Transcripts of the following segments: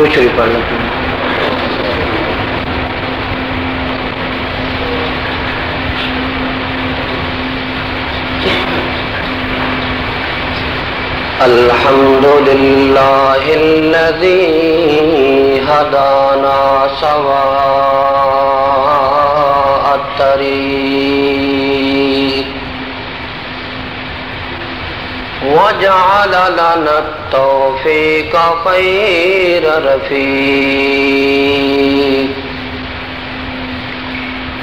درود شریف پڑھ لیتے ہیں۔ الحمد لله الذي هدانا سواء وجعل لنا التوفيق خير رفيق.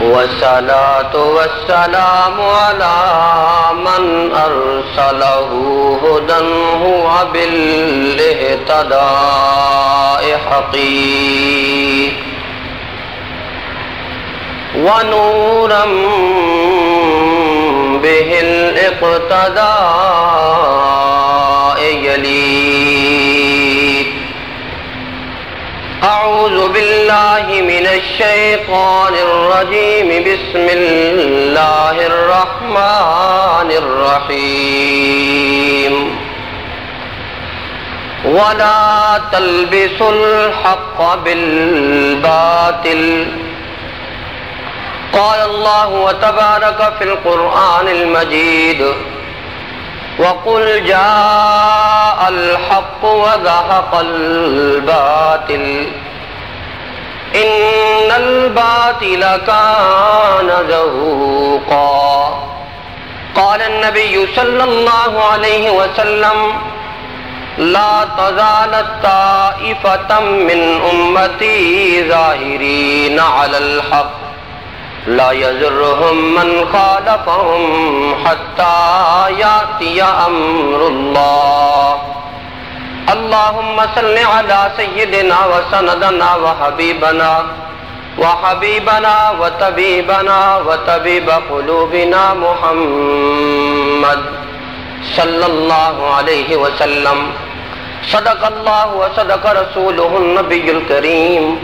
والصلاة والسلام على من أرسله هدى هو بالاهتداء حقيق. ونورا به الاقتداء من الشيطان الرجيم. بسم الله الرحمن الرحيم. ولا تلبسوا الحق بالباطل. قال الله وتبارك في القرآن المجيد. وقل جاء الحق وذهق الباطل. الباطل كان ذهوقا قال النبي صلى الله عليه وسلم، لا تزال الطائفة من أمتي ظاهرين على الحق. لا يزرهم من خالفهم حتى يأتي أمر الله. اللهم صل على سيدنا وسندنا وحبيبنا وحبيبنا وطبيبنا وطبيب قلوبنا محمد صلى الله عليه وسلم. صدق الله وصدق رسوله النبي الكريم.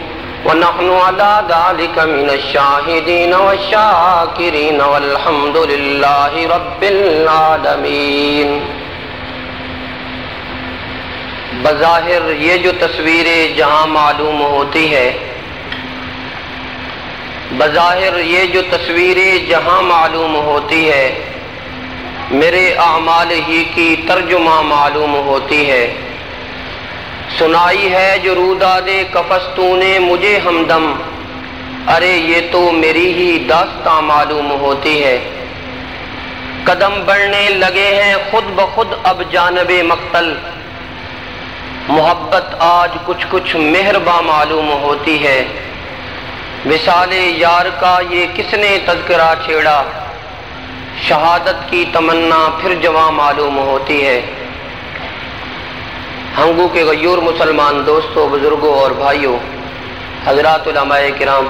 ونحن على ذلك من الشاهدين والشاكرين والحمد لله رب العالمين. بظاہر یہ جو تصویریں جہاں معلوم ہوتی ہے بظاہر یہ جو تصویریں جہاں معلوم ہوتی ہے، میرے اعمال ہی کی ترجمہ معلوم ہوتی ہے۔ سنائی ہے جو روداد کفستوں نے مجھے ہمدم، ارے یہ تو میری ہی داستاں معلوم ہوتی ہے۔ قدم بڑھنے لگے ہیں خود بخود اب جانب مقتل۔ محبت آج کچھ کچھ مہرباں معلوم ہوتی ہے۔ وصال یار کا یہ کس نے تذکرہ چھیڑا؟ شہادت کی تمنا پھر جواں معلوم ہوتی ہے۔ ہنگو کے غیور مسلمان دوستوں، بزرگوں اور بھائیوں، حضرات علماء کرام،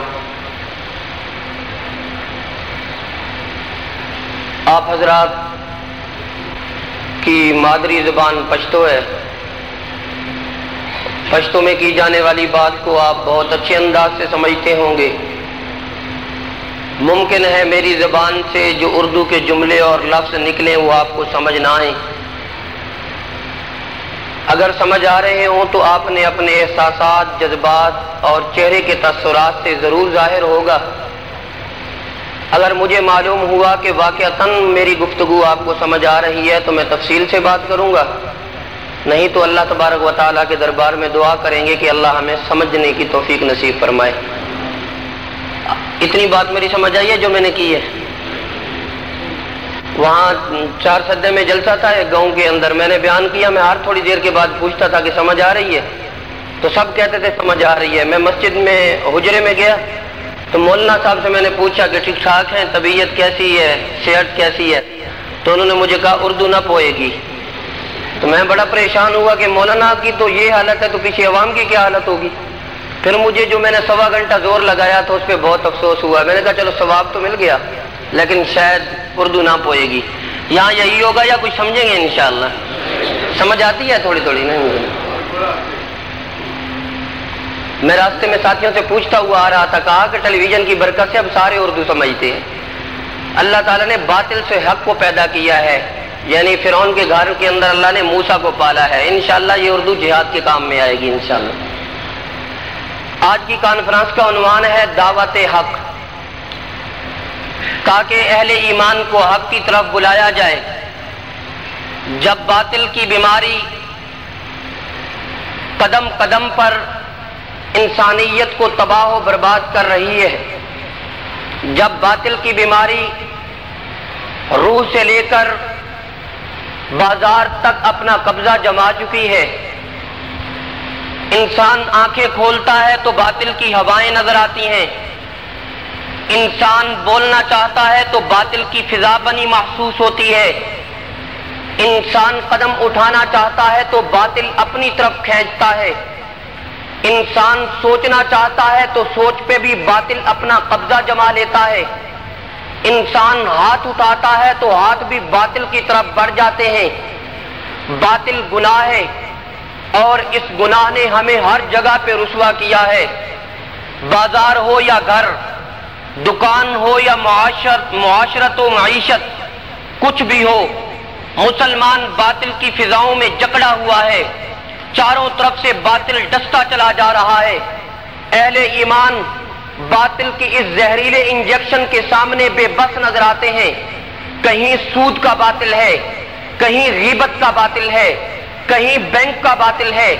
آپ حضرات کی مادری زبان پشتو ہے۔ پشتو میں کی جانے والی بات کو آپ بہت اچھے انداز سے سمجھتے ہوں گے۔ ممکن ہے میری زبان سے جو اردو کے جملے اور لفظ نکلیں وہ آپ کو سمجھ نہ آئیں۔ اگر سمجھ آ رہے ہوں تو آپ نے اپنے احساسات، جذبات اور چہرے کے تاثرات سے ضرور ظاہر ہوگا۔ اگر مجھے معلوم ہوا کہ واقعتاً میری گفتگو آپ کو سمجھ آ رہی ہے تو میں تفصیل سے بات کروں گا۔ نہیں تو اللہ تبارک و تعالیٰ کے دربار میں دعا کریں گے کہ اللہ ہمیں سمجھنے کی توفیق نصیب فرمائے۔ اتنی بات میری سمجھ آئی ہے جو میں نے کی ہے۔ وہاں چار سدے میں جلسہ تھا ایک گاؤں کے اندر۔ میں نے بیان کیا، میں ہر تھوڑی دیر کے بعد پوچھتا تھا کہ سمجھ آ رہی ہے۔ تو سب کہتے تھے سمجھ آ رہی ہے۔ میں مسجد میں حجرے میں گیا۔ تو مولانا صاحب سے میں نے پوچھا کہ ٹھیک ٹھاک ہے طبیعت کیسی ہے، صحت کیسی ہے؟ تو انہوں نے مجھے کہا اردو نہ پوئے گی۔ تو میں بڑا پریشان ہوا کہ مولانا کی تو یہ حالت ہے تو پیچھے عوام کی کیا حالت ہوگی؟ پھر مجھے جو میں نے سوا گھنٹہ زور لگایا تو اس پہ بہت افسوس ہوا۔ میں نے کہا چلو ثواب تو مل گیا، لیکن شاید اردو نہ پوئے گی۔ یہاں یہی ہوگا یا کچھ سمجھیں گے انشاءاللہ؟ سمجھ آتی ہے تھوڑی تھوڑی؟ نہیں میں راستے میں ساتھیوں سے پوچھتا ہوا آ رہا تھا، کہا کہ ٹیلی ویژن کی برکت سے اب سارے اردو سمجھتے ہیں۔ اللہ تعالیٰ نے باطل سے حق کو پیدا کیا ہے۔ یعنی فرعون کے گھر کے اندر اللہ نے موسا کو پالا ہے۔ انشاءاللہ یہ اردو جہاد کے کام میں آئے گی انشاءاللہ۔ آج کی کانفرنس کا عنوان ہے دعوت حق۔ تاکہ اہل ایمان کو حق کی طرف بلایا جائے۔ جب باطل کی بیماری قدم قدم پر انسانیت کو تباہ و برباد کر رہی ہے، جب باطل کی بیماری روح سے لے کر بازار تک اپنا قبضہ جما چکی ہے۔ انسان آنکھیں کھولتا ہے تو باطل کی ہوائیں نظر آتی ہیں۔ انسان بولنا چاہتا ہے تو باطل کی فضا بنی محسوس ہوتی ہے۔ انسان قدم اٹھانا چاہتا ہے تو باطل اپنی طرف کھینچتا ہے۔ انسان سوچنا چاہتا ہے تو سوچ پہ بھی باطل اپنا قبضہ جما لیتا ہے۔ انسان ہاتھ اٹھاتا ہے تو ہاتھ بھی باطل کی طرف بڑھ جاتے ہیں۔ باطل گناہ ہے اور اس گناہ نے ہمیں ہر جگہ پہ رسوا کیا ہے۔ بازار ہو یا گھر، دکان ہو یا معاشرت معاشرت و معیشت، کچھ بھی ہو، مسلمان باطل کی فضاؤں میں جکڑا ہوا ہے۔ چاروں طرف سے باطل ڈستا چلا جا رہا ہے۔ اہل ایمان باطل کی اس زہریلے انجیکشن کے سامنے بے بس نظر آتے ہیں کہیں سود کا باطل ہے کہیں غیبت کا باطل ہے کہیں بینک کا باطل ہے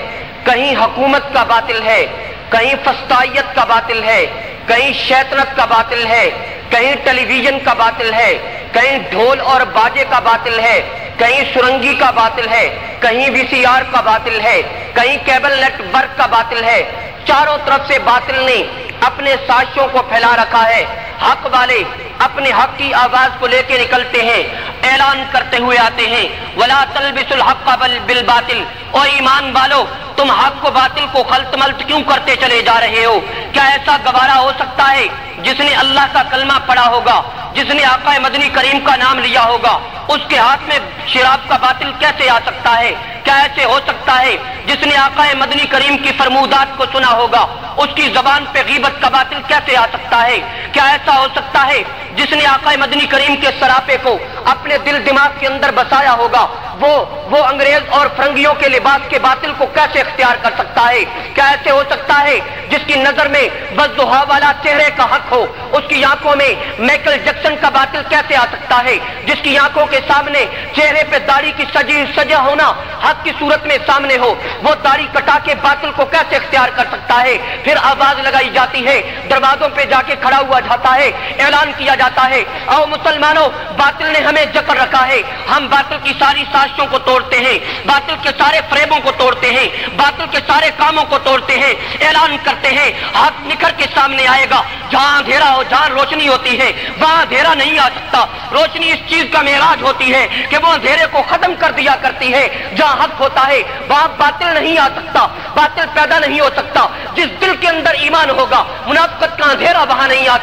کہیں حکومت کا باطل ہے کہیں فستائیت کا باطل ہے کہیں شیطنت کا باطل ہے کہیں ٹیلی ویژن کا باطل ہے کہیں ڈھول اور باجے کا باطل ہے کہیں سرنگی کا باطل ہے کہیں وی سی آر کا باطل ہے کہیں کیبل نیٹ ورک کا باطل ہے چاروں طرف سے باطل نے اپنے سازشوں کو پھیلا رکھا ہے۔ حق والے اپنے حق کی آواز کو لے کے نکلتے ہیں، اعلان کرتے ہوئے آتے ہیں۔ ولا تلبس الحق بالباطل۔ اور ایمان والو، تم حق کو باطل کو خلط ملط کیوں کرتے چلے جا رہے ہو؟ کیا ایسا گوارا ہو سکتا ہے جس نے اللہ کا کلمہ پڑھا ہوگا، جس نے آقا مدنی کریم کا نام لیا ہوگا؟ اس کے ہاتھ میں شراب کا باطل کیسے آ سکتا ہے؟ کیا ایسے ہو سکتا ہے جس نے آقا مدنی کریم کی فرمودات کو سنا ہوگا؟ اس کی زبان پہ غیبت کا باطل کیسے آ سکتا ہے؟ کیا ایسا ہو سکتا ہے جس نے آقا مدنی کریم کے سراپے کو اپنے دل دماغ کے اندر بسایا ہوگا، وہ وہ انگریز اور فرنگیوں کے لباس کے باطل کو کیسے اختیار کر سکتا ہے؟ کیا ایسے ہو سکتا ہے جس کی نظر میں بدوہا والا چہرے کا حق ہو؟ اس کی آنکھوں میں میکل جیکسن کا باطل کیسے آ سکتا ہے؟ جس کی آنکھوں کے سامنے چہرے پہ داڑھی کی سجی، سجا ہونا حق کی صورت میں سامنے ہو، وہ داڑھی کٹا کے باطل کو کیسے اختیار کر سکتا ہے؟ پھر آواز لگائی جاتی ہے، دروازوں پہ جا کے کھڑا ہوا جاتا ہے، اعلان کیا جاتا جاتا ہے۔ او مسلمانوں، باطل نے ہمیں جکر رکھا ہے۔ ہم باطل کی ساری سازشوں کو توڑتے ہیں۔ باطل کے سارے فریبوں کو توڑتے ہیں۔ باطل کے سارے کاموں کو توڑتے ہیں۔ اعلان کرتے ہیں۔ حق نکھر کے سامنے آئے گا۔ جہاں اندھیرا ہو، جہاں روشنی ہوتی ہے، وہاں اندھیرا نہیں آ سکتا۔ روشنی اس چیز کا معراج ہوتی ہے کہ وہ اندھیرے کو ختم کر دیا کرتی ہے۔ جہاں حق ہوتا ہے، وہاں باطل نہیں آ سکتا۔ باطل پیدا نہیں ہو سکتا۔ جس دل کے اندر ایمان ہوگا، منافقت کا اندھیرا وہاں نہیں آ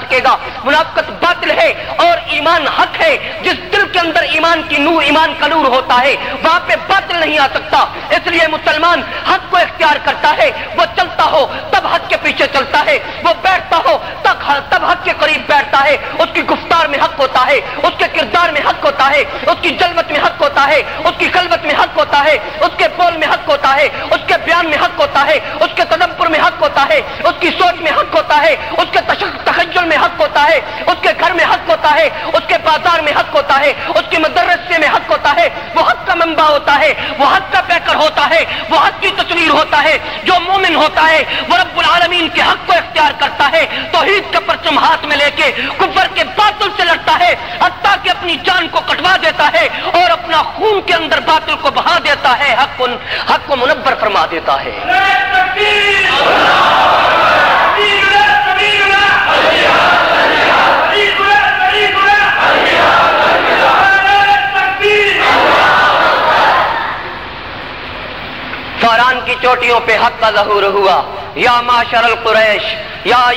سکے گا۔ منافق منافقت باطل ہے اور ایمان حق ہے۔ جس دل کے اندر ایمان کی نور، ایمان کا نور ہوتا ہے، وہاں پہ باطل نہیں آ سکتا۔ اس لیے مسلمان حق کو اختیار کرتا ہے۔ وہ چلتا ہو، تب حق کے پیچھے چلتا ہے۔ وہ بیٹھتا ہو، تب تب حق کے قریب بیٹھتا ہے۔ اس کی گفتار میں حق ہوتا ہے، اس کے کردار میں حق ہوتا ہے۔ اس کی جلوت میں حق ہوتا ہے، اس کی خلوت میں حق ہوتا ہے۔ اس کے بول میں حق ہوتا ہے، اس کے بیان میں حق ہوتا ہے۔ اس کے تدبر میں حق ہوتا ہے، اس کی سوچ میں حق ہوتا ہے، اس کے تخجل میں حق ہوتا ہے۔ اس کے گھر میں حق ہوتا ہے، اس کے بازار میں حق ہوتا ہے، اس کے مدرسے میں حق ہوتا ہے، وہ حق کا منبع ہوتا ہے، وہ حق کا پیکر ہوتا ہے، وہ حق کی تصویر ہوتا ہے، جو مومن ہوتا ہے، وہ رب العالمین کے حق کو اختیار کرتا ہے، توحید کا پرچم ہاتھ میں لے کے کفر کے باطل سے لڑتا ہے، حتیٰ کہ اپنی جان کو کٹوا دیتا ہے اور اپنا خون کے اندر باطل کو بہا دیتا ہے، حق حق کو منبر فرما دیتا ہے۔ فاران کی چوٹیوں پہ حق کا ظہور ہوا۔ یا معاشر القریش، یا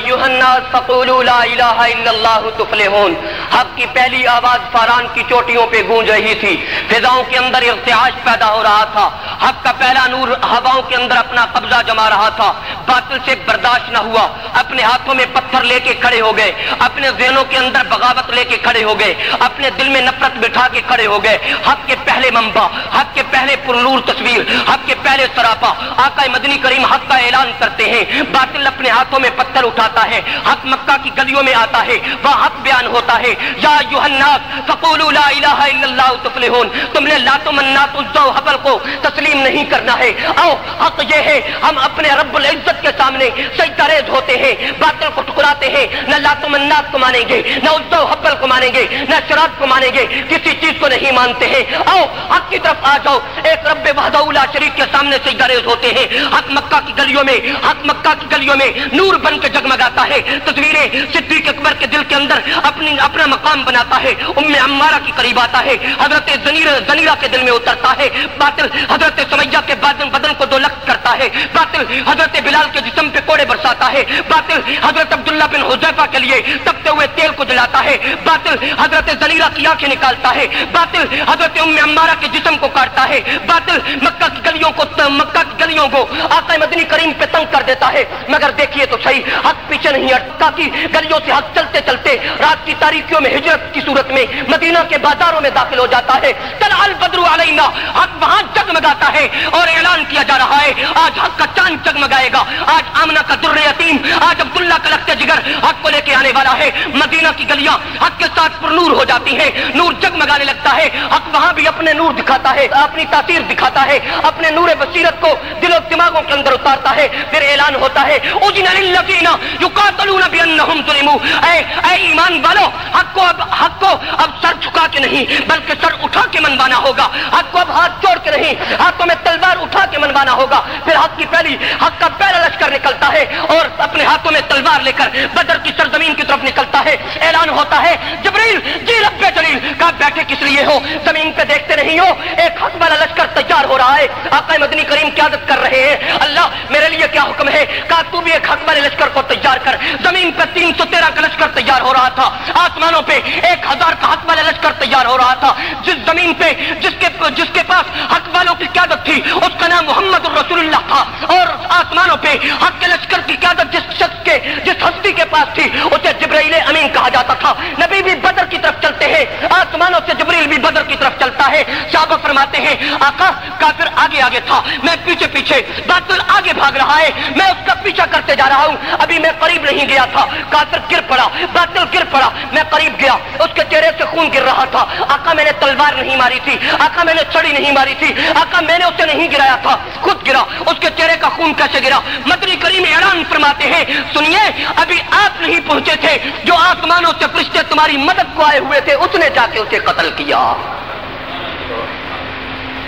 لا الہ الا اللہ تفلحون۔ حق کی پہلی آواز فاران کی چوٹیوں پہ گونج رہی تھی۔ فضاؤں کے اندر ارتعاش پیدا ہو رہا تھا۔ حق کا پہلا نور ہواؤں کے اندر اپنا قبضہ جما رہا تھا۔ باطل سے برداشت نہ ہوا۔ اپنے ہاتھوں میں پتھر لے کے کھڑے ہو گئے۔ اپنے ذہنوں کے اندر بغاوت لے کے کھڑے ہو گئے۔ اپنے دل میں نفرت بٹھا کے کھڑے ہو گئے۔ حق کے پہلے منبع، حق کے پہلے پرنور تصویر، حق کے پہلے سراپا۔ آقا مدنی کریم حق کا اعلان کرتے ہیں۔ باطل اپنے ہاتھوں میں پتھر اٹھاتا ہے۔ حق مکہ کی گلیوں میں آتا ہے۔ وہ حق بیان ہوتا ہے۔ یا الناس، فقولوا لا الہ الا اللہ تفلحون۔ تم نے لات و منات و حبل کو تسلیم نہیں نہیں کرنا ہے۔ او حق یہ ہے، ہم اپنے رب العزت کے سامنے سجدہ ریز ہوتے ہیں، باطل کو ٹکراتے ہیں۔ نہ لات و منات کو مانیں گے، نہ عزا حبل کو مانیں گے، نہ شراب کو مانیں گے۔ کسی چیز کو نہیں مانتے ہیں۔ او حق کی طرف آ جاؤ۔ ایک رب وحدہ لا شریک کے سامنے سجدہ ریز ہوتے ہیں۔ حق مکہ کی گلیوں میں، حق مکہ کی گلیوں میں نور بن کے جگمگاتا ہے۔ تصویریں صدیق اکبر کے دل کے اندر اپنی، اپنا مقام بناتا ہے۔ ام عمارہ کی قریب آتا ہے۔ حضرت زنیرہ کے دل میں اترتا ہے۔ باطل حضرت سمیہ کے بدن بدن کو دو لخت کرتا ہے۔ باطل حضرت بلال کے جسم پہ کوڑے برساتا ہے۔ باطل حضرت عبداللہ بن حضیفہ کے لیے تپتے ہوئے تیل کو جلاتا ہے۔ باطل حضرت زنیرہ کی آنکھیں نکالتا ہے۔ باطل حضرت ام عمارہ کے جسم کو کاٹتا ہے۔ باطل مکہ کی گلیوں کو مکہ کی گلیوں کو آقا مدنی کریم پہ تنگ کر دیتا ہے۔ مگر دیکھیے تو صحیح، حق پیچھے نہیں ہٹتا کی گلیوں سے حق چلتے چلتے رات کی تاریخیوں میں ہجرت کی صورت میں مدینہ کے بازاروں میں داخل ہو جاتا ہے۔ تل البدر علینا، حق وہاں جگمگاتا ہے۔ اور اعلان کیا جا رہا ہے۔ آج حق کا چاند جگمگائے گا۔ آج آمنہ کا در یتیم، آج عبداللہ کا لگتے جگر حق کو لے کے آنے والا ہے۔ مدینہ کی گلیاں حق کے ساتھ پر نور ہو جاتی ہیں۔ نور جگمگانے لگتا ہے۔ حق وہاں بھی اپنے نور دکھاتا ہے، اپنی تاثیر دکھاتا ہے۔ اپنے نور بصیرت کو دل و دماغوں کے اندر اتارتا ہے۔ پھر اعلان ہوتا ہے، اجن للذین یقاتلون بانہم ظلموا۔ اے اے ایمان والو، حق کو اب، حق کو اب سر جھکا کے نہیں، بلکہ سر اٹھا کے منوانا ہوگا۔ حق کو اب ہاتھ چھوڑ کے نہیں۔ ہاتھوں میں تلوار اٹھا کے منوانا ہوگا، پھر حق کی پہلی، حق کا پہلا لشکر نکلتا ہے اور اپنے ہاتھوں میں تلوار لے کر بدر کی سرزمین کی طرف نکلتا ہے۔ اعلان ہوتا ہے، جبریل جی رب جلیل، کہا، بیٹھے کس لیے ہو؟ زمین پہ دیکھتے نہیں ہو۔ ایک حق والا لشکر تیار ہو رہا ہے۔ آقا مدنی کریم قیادت کر رہے ہیں۔ اللہ، میرے لیے کیا حکم ہے؟ کہا، تو بھی ایک حق والے لشکر کو تیار کر۔ زمین پہ تین سو تیرہ کا لشکر تیار ہو رہا تھا۔ آسمانوں پہ ایک ہزار کا حق والا لشکر تیار ہو رہا تھا۔ جس زمین پہ، جس کے جس کے پاس حق والوں کی قیادت تھی، اس کا نام محمد الرسول اللہ تھا۔ اور آسمانوں پہ حق کے لشکر کی قیادت جس شخص کے، جس ہستی کے پاس تھی، اسے جبرائیل امین کہا جاتا تھا۔ نبی بھی بدر کی طرف چلتے ہیں، آسمانوں سے جبریل بھی بدر کی طرف چلتا ہے۔ صحابہ فرماتے ہیں، آقا کافر آگے آگے تھا، میں پیچھے پیچھے باطل آگے بھاگ رہا ہے، میں اس کا پیچھا کرتے جا رہا ہوں۔ ابھی میں قریب نہیں گیا تھا، کافر گر پڑا، باطل گر پڑا، میں قریب گیا۔ اس کے چہرے سے خون گر رہا تھا۔ آقا میں نے تلوار نہیں ماری تھی، آقا میں نے چھڑی نہیں ماری تھی۔ آقا میں نے اس اسے نہیں گرایا تھا، خود گرا، اس کے چہرے کا خون کیسے گرا؟ مدنی کریم اعلان فرماتے ہیں، سنیے، ابھی آپ نہیں پہنچے تھے، جو آسمانوں سے فرشتے تمہاری مدد کو آئے ہوئے تھے، اس نے جا کے اسے قتل کیا۔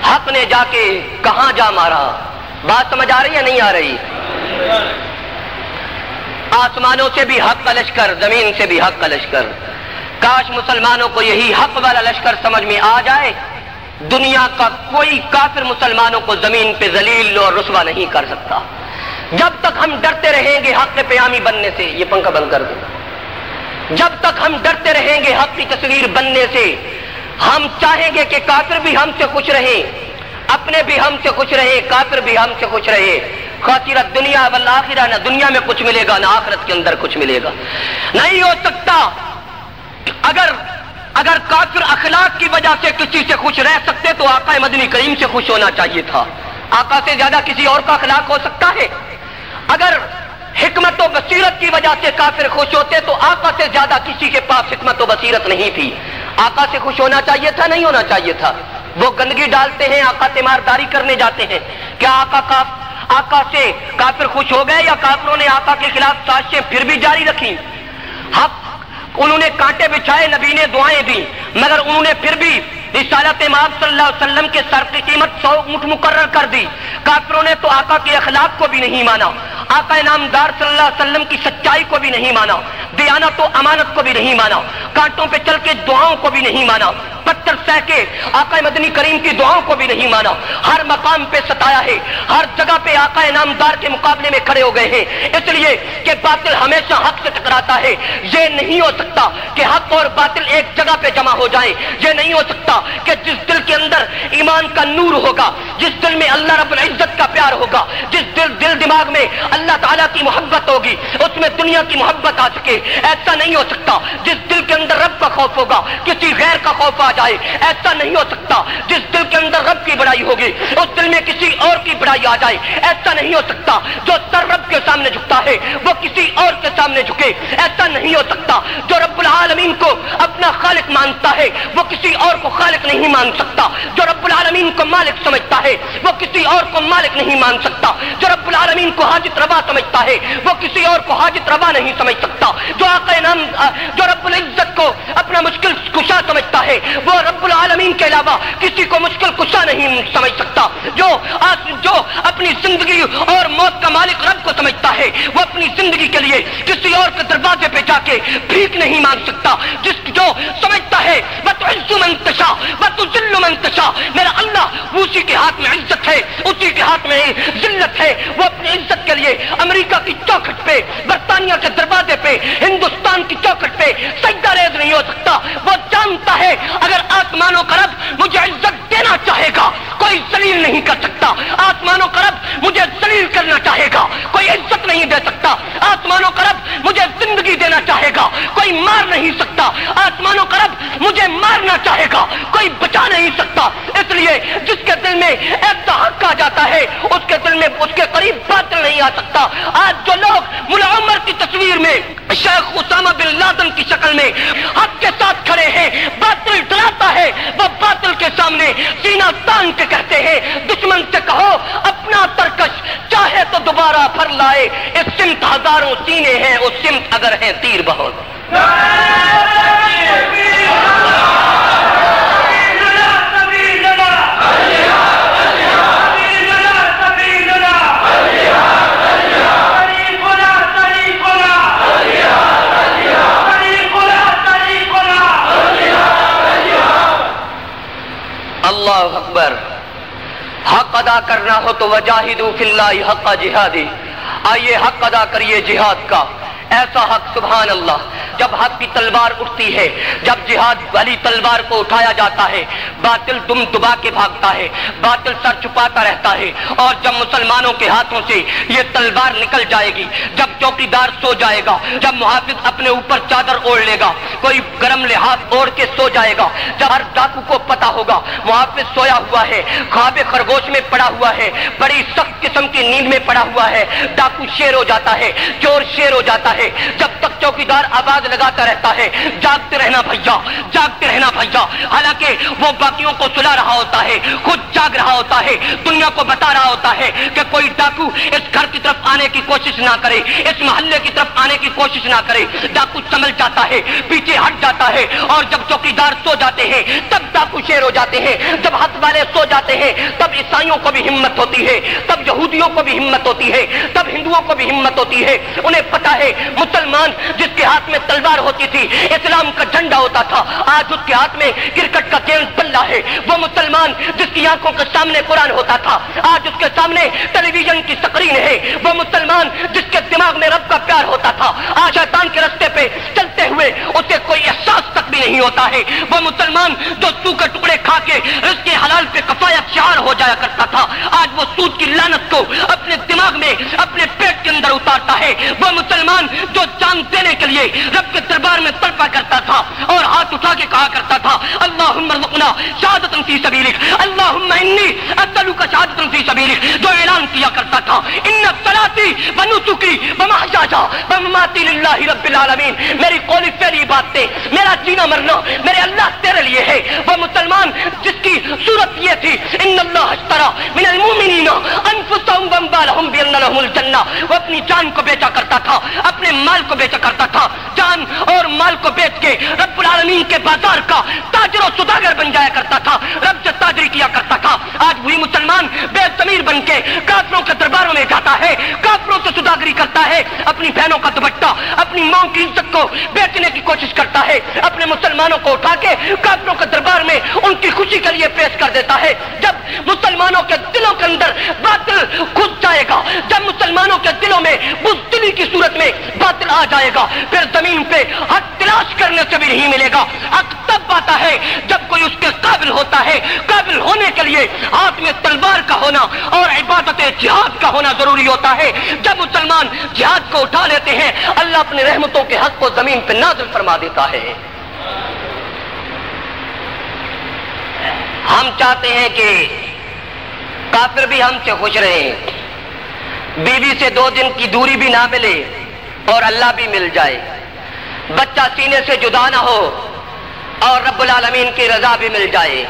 حق نے جا کے کہاں جا مارا؟ بات سمجھ آ رہی ہے نہیں آ رہی؟ آسمانوں سے بھی حق کا لشکر، زمین سے بھی حق کا لشکر۔ کاش مسلمانوں کو یہی حق والا لشکر سمجھ میں آ جائے دنیا کا کوئی کافر مسلمانوں کو زمین پہ ذلیل اور رسوا نہیں کر سکتا۔ جب تک ہم ڈرتے رہیں گے حق پیامی بننے سے، یہ پنکھا بند کر دیں جب تک ہم ڈرتے رہیں گے حق کی تصویر بننے سے، ہم چاہیں گے کہ کافر بھی ہم سے خوش رہیں اپنے بھی ہم سے خوش رہے، کافر بھی ہم سے خوش رہے۔ خاطرت دنیا والآخرہ نہ دنیا میں کچھ ملے گا، نہ آخرت کے اندر کچھ ملے گا۔ نہیں ہو سکتا، اگر اگر کافر اخلاق کی وجہ سے کسی سے خوش رہ سکتے تو آقا مدنی کریم سے خوش ہونا چاہیے تھا۔ آقا سے زیادہ کسی اور کا اخلاق ہو سکتا ہے۔ اگر حکمت و بصیرت کی وجہ سے کافر خوش ہوتے تو آقا سے زیادہ کسی کے پاس حکمت و بصیرت نہیں تھی۔ آقا سے خوش ہونا چاہیے تھا، نہیں ہونا چاہیے تھا۔ وہ گندگی ڈالتے ہیں، آقا تیمارداری کرنے جاتے ہیں۔ کیا آقا کا آقا سے کافر خوش ہو گئے یا کافروں نے آقا کے خلاف سازشیں پھر بھی جاری رکھی حق انہوں نے کانٹے بچھائے نبی نے دعائیں دی مگر انہوں نے پھر بھی رسالت امام صلی اللہ علیہ وسلم کے سر کی قیمت سو مٹ مقرر کر دی۔ کافروں نے تو آقا کے اخلاق کو بھی نہیں مانا۔ آقا نامدار صلی اللہ علیہ وسلم کی سچائی کو بھی نہیں مانا۔ دیانت و امانت کو بھی نہیں مانا۔ کانٹوں پہ چل کے دعاؤں کو بھی نہیں مانا۔ پتھر سہ کے آقا مدنی کریم کی دعاؤں کو بھی نہیں مانا۔ ہر مقام پہ ستایا ہے۔ ہر جگہ پہ آقا نامدار کے مقابلے میں کھڑے ہو گئے ہیں۔ اس لیے کہ باطل ہمیشہ حق سے ٹکراتا ہے۔ یہ نہیں ہو سکتا کہ حق اور باطل ایک جگہ پہ جمع ہو جائیں یہ نہیں ہو سکتا کہ جس دل اندر ایمان کا نور ہوگا، جس دل میں اللہ رب العزت کا پیار ہوگا، جس دل دل دماغ میں اللہ تعالیٰ کی محبت ہوگی، اس میں دنیا کی محبت آ سکے۔ ایسا نہیں ہو سکتا جس دل کے اندر رب کا خوف ہوگا، کسی غیر کا خوف آ جائے۔ ایسا نہیں ہو سکتا جس دل کے اندر رب کی بڑائی ہوگی، اس دل میں کسی اور کی بڑائی آ جائے۔ ایسا نہیں ہو سکتا جو سر رب کے سامنے جھکتا ہے، وہ کسی اور کے سامنے جھکے۔ ایسا نہیں ہو سکتا جو رب العالمین کو اپنا خالق مانتا ہے، وہ کسی اور کو خالق نہیں مان سکتا۔ جو رب العالمین کو مالک سمجھتا ہے، وہ کسی اور کو مالک نہیں مان سکتا۔ جو رب العالمین کو حاجت روا سمجھتا ہے، وہ کسی اور کو حاجت روا نہیں سمجھ سکتا۔ جو آقا نام، جو رب العزت کو اپنا مشکل کشا سمجھتا ہے، وہ رب العالمین کے علاوہ کسی کو مشکل کشا نہیں سمجھ سکتا۔ جو جو اپنی زندگی اور موت کا مالک رب کو سمجھتا ہے، وہ اپنی زندگی کے لیے کسی اور کے دروازے پہ جا کے بھیک نہیں مانگ سکتا۔ جس جو سمجھتا ہے وہ تو عزم انتشا وہ تو ذل منتشا منتشا میرا اللہ اسی کے ہاتھ میں عزت ہے، اسی کے ہاتھ میں ذلت ہے۔ وہ اپنی عزت کے لیے امریکہ کی چوکھٹ پہ، برطانیہ کے دروازے پہ، ہندوستان کی چوکھٹ پہ سجدہ ریز نہیں ہو سکتا۔ وہ جانتا ہے، اگر آسمانوں کا رب مجھے عزت دینا چاہے گا، کوئی ذلیل نہیں کر سکتا۔ آسمانوں کا رب مجھے ذلیل کرنا چاہے گا، کوئی عزت نہیں دے سکتا۔ آسمانوں کا رب مجھے زندگی دینا چاہے گا، کوئی مار نہیں سکتا۔ آسمانوں کا رب مجھے مارنا چاہے گا، کوئی بچا نہیں سکتا۔ اس لیے جس کے دل میں ایسا حق آ جاتا ہے، اس کے دل میں اس کے قریب باطل نہیں آ سکتا۔ آج جو لوگ ملا عمر کی تصویر میں، شیخ اسامہ بن لادن کی شکل میں حق کے ساتھ کھڑے ہیں، باطل ڈراتا ہے، وہ باطل کے سامنے سینہ تان کے کہتے ہیں۔ دشمن سے کہو، اپنا ترکش، چاہے تو دوبارہ پھر لائے۔ اس سمت ہزاروں سینے ہیں، اس سمت اگر ہیں تیر بہت ادا کرنا ہو تو وجاہد فی اللہ حق جہادی۔ آئیے حق ادا کریے جہاد کا۔ ایسا حق، سبحان اللہ۔ جب حق کی تلوار اٹھتی ہے، جب جہاد والی تلوار کو اٹھایا جاتا ہے، باطل دم دبا کے بھاگتا ہے، باطل سر چھپاتا رہتا ہے اور جب مسلمانوں کے ہاتھوں سے یہ تلوار نکل جائے گی، جب چوکی دار سو جائے گا، جب محافظ اپنے اوپر چادر اوڑھ لے گا، کوئی گرم لحاظ اوڑھ کے سو جائے گا، جب ہر ڈاکو کو پتا ہوگا، محافظ سویا ہوا ہے، خواب خرگوش میں پڑا ہوا ہے، بڑی سخت قسم کی نیند میں پڑا ہوا ہے، ڈاکو شیر ہو جاتا ہے، چور شیر ہو جاتا ہے، جب تک چوکی دار آواز لگاتا رہتا ہے۔ جاگتے رہنا بھیا، جاگتے رہنا بھیا۔ حالانکہ وہ باقیوں کو سلا رہا ہوتا ہے، خود جاگ رہا ہوتا ہے، دنیا کو بتا رہا ہوتا ہے کہ کوئی ڈاکو اس گھر کی طرف آنے کی کوشش نہ کرے، اس محلے کی طرف آنے کی کوشش نہ کرے۔ ڈاکو سمجھ جاتا ہے، پیچھے ہٹ جاتا ہے اور جب چوکی دار سو جاتے ہیں، تب ڈاکو شیر ہو جاتے ہیں۔ جب ہاتھ والے سو جاتے ہیں، تب عیسائیوں کو بھی ہمت ہوتی ہے، تب یہودیوں کو بھی ہمت ہوتی ہے، تب ہندوؤں کو بھی ہمت ہوتی ہے۔ انہیں پتا ہے، مسلمان جس کے ہاتھ میں تل تلوار ہوتی تھی، اسلام کا جھنڈا ہوتا تھا۔ آج اس کے ہاتھ میں کرکٹ کا گیند بلہ ہے۔ وہ مسلمان جس کی آنکھوں کے سامنے قرآن ہوتا تھا، آج اس کے سامنے ٹیلی ویژن کی سکرین ہے۔ وہ مسلمان جس کے دماغ میں رب کا پیار ہوتا تھا، آج شیطان کے رستے پہ چلتے ہوئے اسے کوئی احساس تک بھی نہیں ہوتا ہے۔ وہ مسلمان جو سو کے ٹکڑے کھا کے رزق حلال پہ کفایت شعار ہو جایا کرتا تھا، آج وہ سود کی لانت کو اپنے دماغ میں، اپنے پیٹ کے اندر اتارتا ہے۔ وہ مسلمان جو جان دینے کے لیے رب کے دربار میں تڑپا کرتا تھا اور ہاتھ اٹھا کے کہا کرتا تھا، اللہم رزقنا شہادت فی سبیلک، اللہم انی اتلوک شہادت فی سبیلک۔ جو اعلان کیا کرتا تھا، ان صلاتی و نسکی و محجاجا و مماتی للہ رب العالمین۔ میری قولی فیری باتیں میرا جینا مرنا، میرے اللہ تیرے لیے ہے۔ وہ مسلمان جس کی صورت یہ تھی، ان اللہ اشترا من المومنین انفسهم وانبالهم بان لهم الجنہ۔ وہ اپنی جان کو بیچا کرتا تھا، اپنے مال کو بیچا کرتا تھا، جان جان اور مال کو بیچ کے رب العالمین کے بازار کا تاجر و سداگر بن جایا کرتا تھا، رب سے تاجری کیا کرتا تھا۔ آج وہی مسلمان بے ضمیر بن کے کافروں کے درباروں میں جاتا ہے، کافروں سے سداگری کرتا ہے۔ اپنی بہنوں کا دوپٹہ، اپنی ماں کی عزت کو بیچنے کی کوشش کرتا ہے۔ اپنے مسلمانوں کو اٹھا کے کافروں کے دربار میں ان کی خوشی کے لیے پیش کر دیتا ہے۔ جب مسلمانوں کے دلوں کے اندر باطل خود جائے گا، جب مسلمانوں کے دلوں میں بزدلی کی صورت میں باطل آ جائے گا پھر زمین پہ حق تلاش کرنے سے بھی نہیں ملے گا حق تب آتا ہے جب کوئی اس کے قابل ہوتا ہے قابل اٹھانے کے لیے ہاتھ میں تلوار کا ہونا اور عبادت جہاد کا ہونا ضروری ہوتا ہے۔ جب مسلمان جہاد کو اٹھا لیتے ہیں، اللہ اپنی رحمتوں کے حق کو زمین پہ نازل فرما دیتا ہے۔ ہم چاہتے ہیں کہ کافر بھی ہم سے خوش رہے بیوی سے دو دن کی دوری بھی نہ ملے اور اللہ بھی مل جائے۔ بچہ سینے سے جدا نہ ہو اور رب العالمین کی رضا بھی مل جائے۔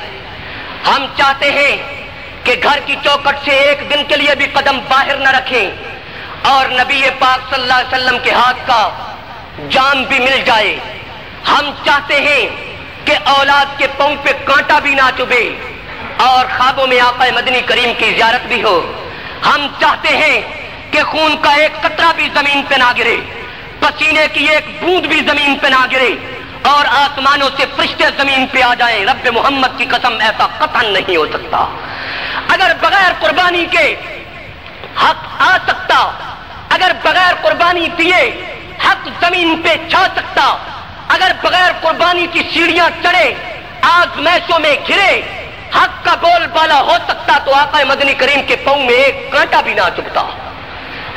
ہم چاہتے ہیں کہ گھر کی چوکٹ سے ایک دن کے لیے بھی قدم باہر نہ رکھیں اور نبی پاک صلی اللہ علیہ وسلم کے ہاتھ کا جام بھی مل جائے۔ ہم چاہتے ہیں کہ اولاد کے پاؤں پہ کانٹا بھی نہ چبے اور خوابوں میں آقا مدنی کریم کی زیارت بھی ہو۔ ہم چاہتے ہیں کہ خون کا ایک قطرہ بھی زمین پہ نہ گرے، پسینے کی ایک بوند بھی زمین پہ نہ گرے اور آسمانوں سے فرشتے زمین پہ آ جائیں۔ رب محمد کی قسم ایسا قطن نہیں ہو سکتا۔ اگر بغیر قربانی کے حق آ سکتا، اگر بغیر قربانی دیے حق زمین پہ چھا سکتا، اگر بغیر قربانی کی سیڑھیاں چڑھے، آگ میشوں میں گرے حق کا بول بالا ہو سکتا تو آقا مدنی کریم کے پاؤں میں ایک کانٹا بھی نہ چکتا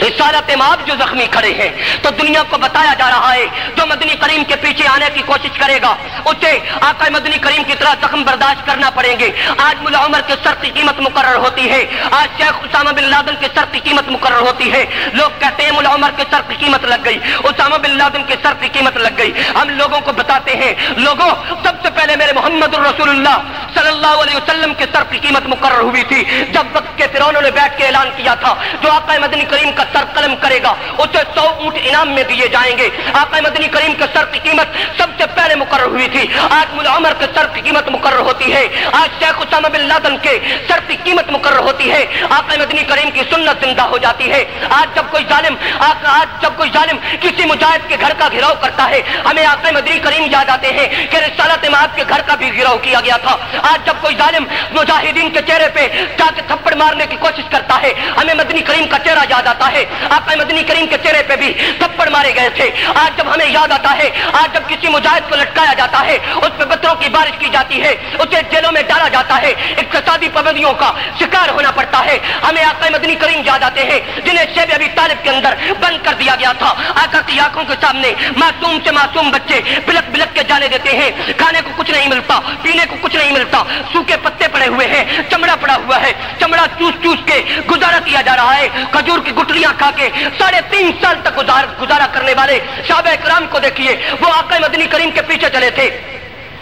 رسالت ماب جو زخمی کھڑے ہیں، تو دنیا کو بتایا جا رہا ہے، جو مدنی کریم کے پیچھے آنے کی کوشش کرے گا، اسے آقا مدنی کریم کی طرح زخم برداشت کرنا پڑیں گے۔ آج ملا عمر کے سر کی قیمت مقرر ہوتی ہے۔ آج شیخ اسامہ بن لادن کے سر کی قیمت مقرر ہوتی ہے۔ لوگ کہتے ہیں ملا عمر کے سر کی قیمت لگ گئی۔ اسامہ بن لادن کے سر کی قیمت لگ گئی۔ ہم لوگوں کو بتاتے ہیں، لوگوں، سب سے پہلے میرے محمد الرسول اللہ صلی اللہ علیہ وسلم کے سر کی قیمت مقرر ہوئی تھی۔ جب وقت کے فرونوں نے بیٹھ کے اعلان کیا تھا، جو آقا مدنی کریم کا سر قلم کرے گا، اسے سو اونٹ انعام میں دیے جائیں گے۔ آقا مدنی کریم کے سر کی قیمت سب سے پہلے مقرر ہوئی تھی۔ آج ملا عمر کے سر کی قیمت مقرر ہوتی ہے۔ آج شیخ اسامہ بن لادن کے سر کی قیمت مقرر ہوتی ہے۔ آقا مدنی کریم کی سنت زندہ ہو جاتی ہے۔ آج جب کوئی ظالم آج جب کوئی ظالم کسی مجاہد کے گھر کا گھراؤ کرتا ہے، ہمیں آقا مدنی کریم یاد آتے ہیں کہ رسالت ماب کے گھر کا بھی گھراؤ کیا گیا تھا۔ آج جب کوئی ظالم مجاہدین کے چہرے پہ جا کے تھپڑ مارنے کی کوشش کرتا ہے، ہمیں مدنی کریم کا چہرہ یاد آتا ہے۔ ہے۔ آقا مدنی کریم کے چہرے پہ بھی تھپڑ مارے گئے تھے۔ آج جب ہمیں یاد آتا ہے، آج جب کسی مجاہد کو لٹکایا جاتا ہے، اس پہ پتھروں کی بارش کی جاتی ہے، اسے جیلوں میں ڈالا جاتا ہے۔ اقتصادی پابندیوں کا شکار ہونا پڑتا ہے۔ ہمیں آقا مدنی کریم یاد آتے ہیں، جنہیں شیب ابھی طالب کے اندر بند کر دیا گیا تھا۔ آقا کی آنکھوں کے سامنے معصوم سے معصوم بچے بلک بلک کے جانے دیتے ہیں۔ کھانے کو کچھ نہیں ملتا، پینے کو کچھ نہیں ملتا۔ سوکھے پتے پڑے ہوئے ہیں، چمڑا پڑا ہوا ہے۔ چمڑا چوس چوس کے گزارا کیا جا رہا ہے۔ کھجور کی روٹیاں کھا کے ساڑھے تین سال تک گزارا کرنے والے صحابہ اکرام کو دیکھیے، وہ آقا مدنی کریم کے پیچھے چلے تھے۔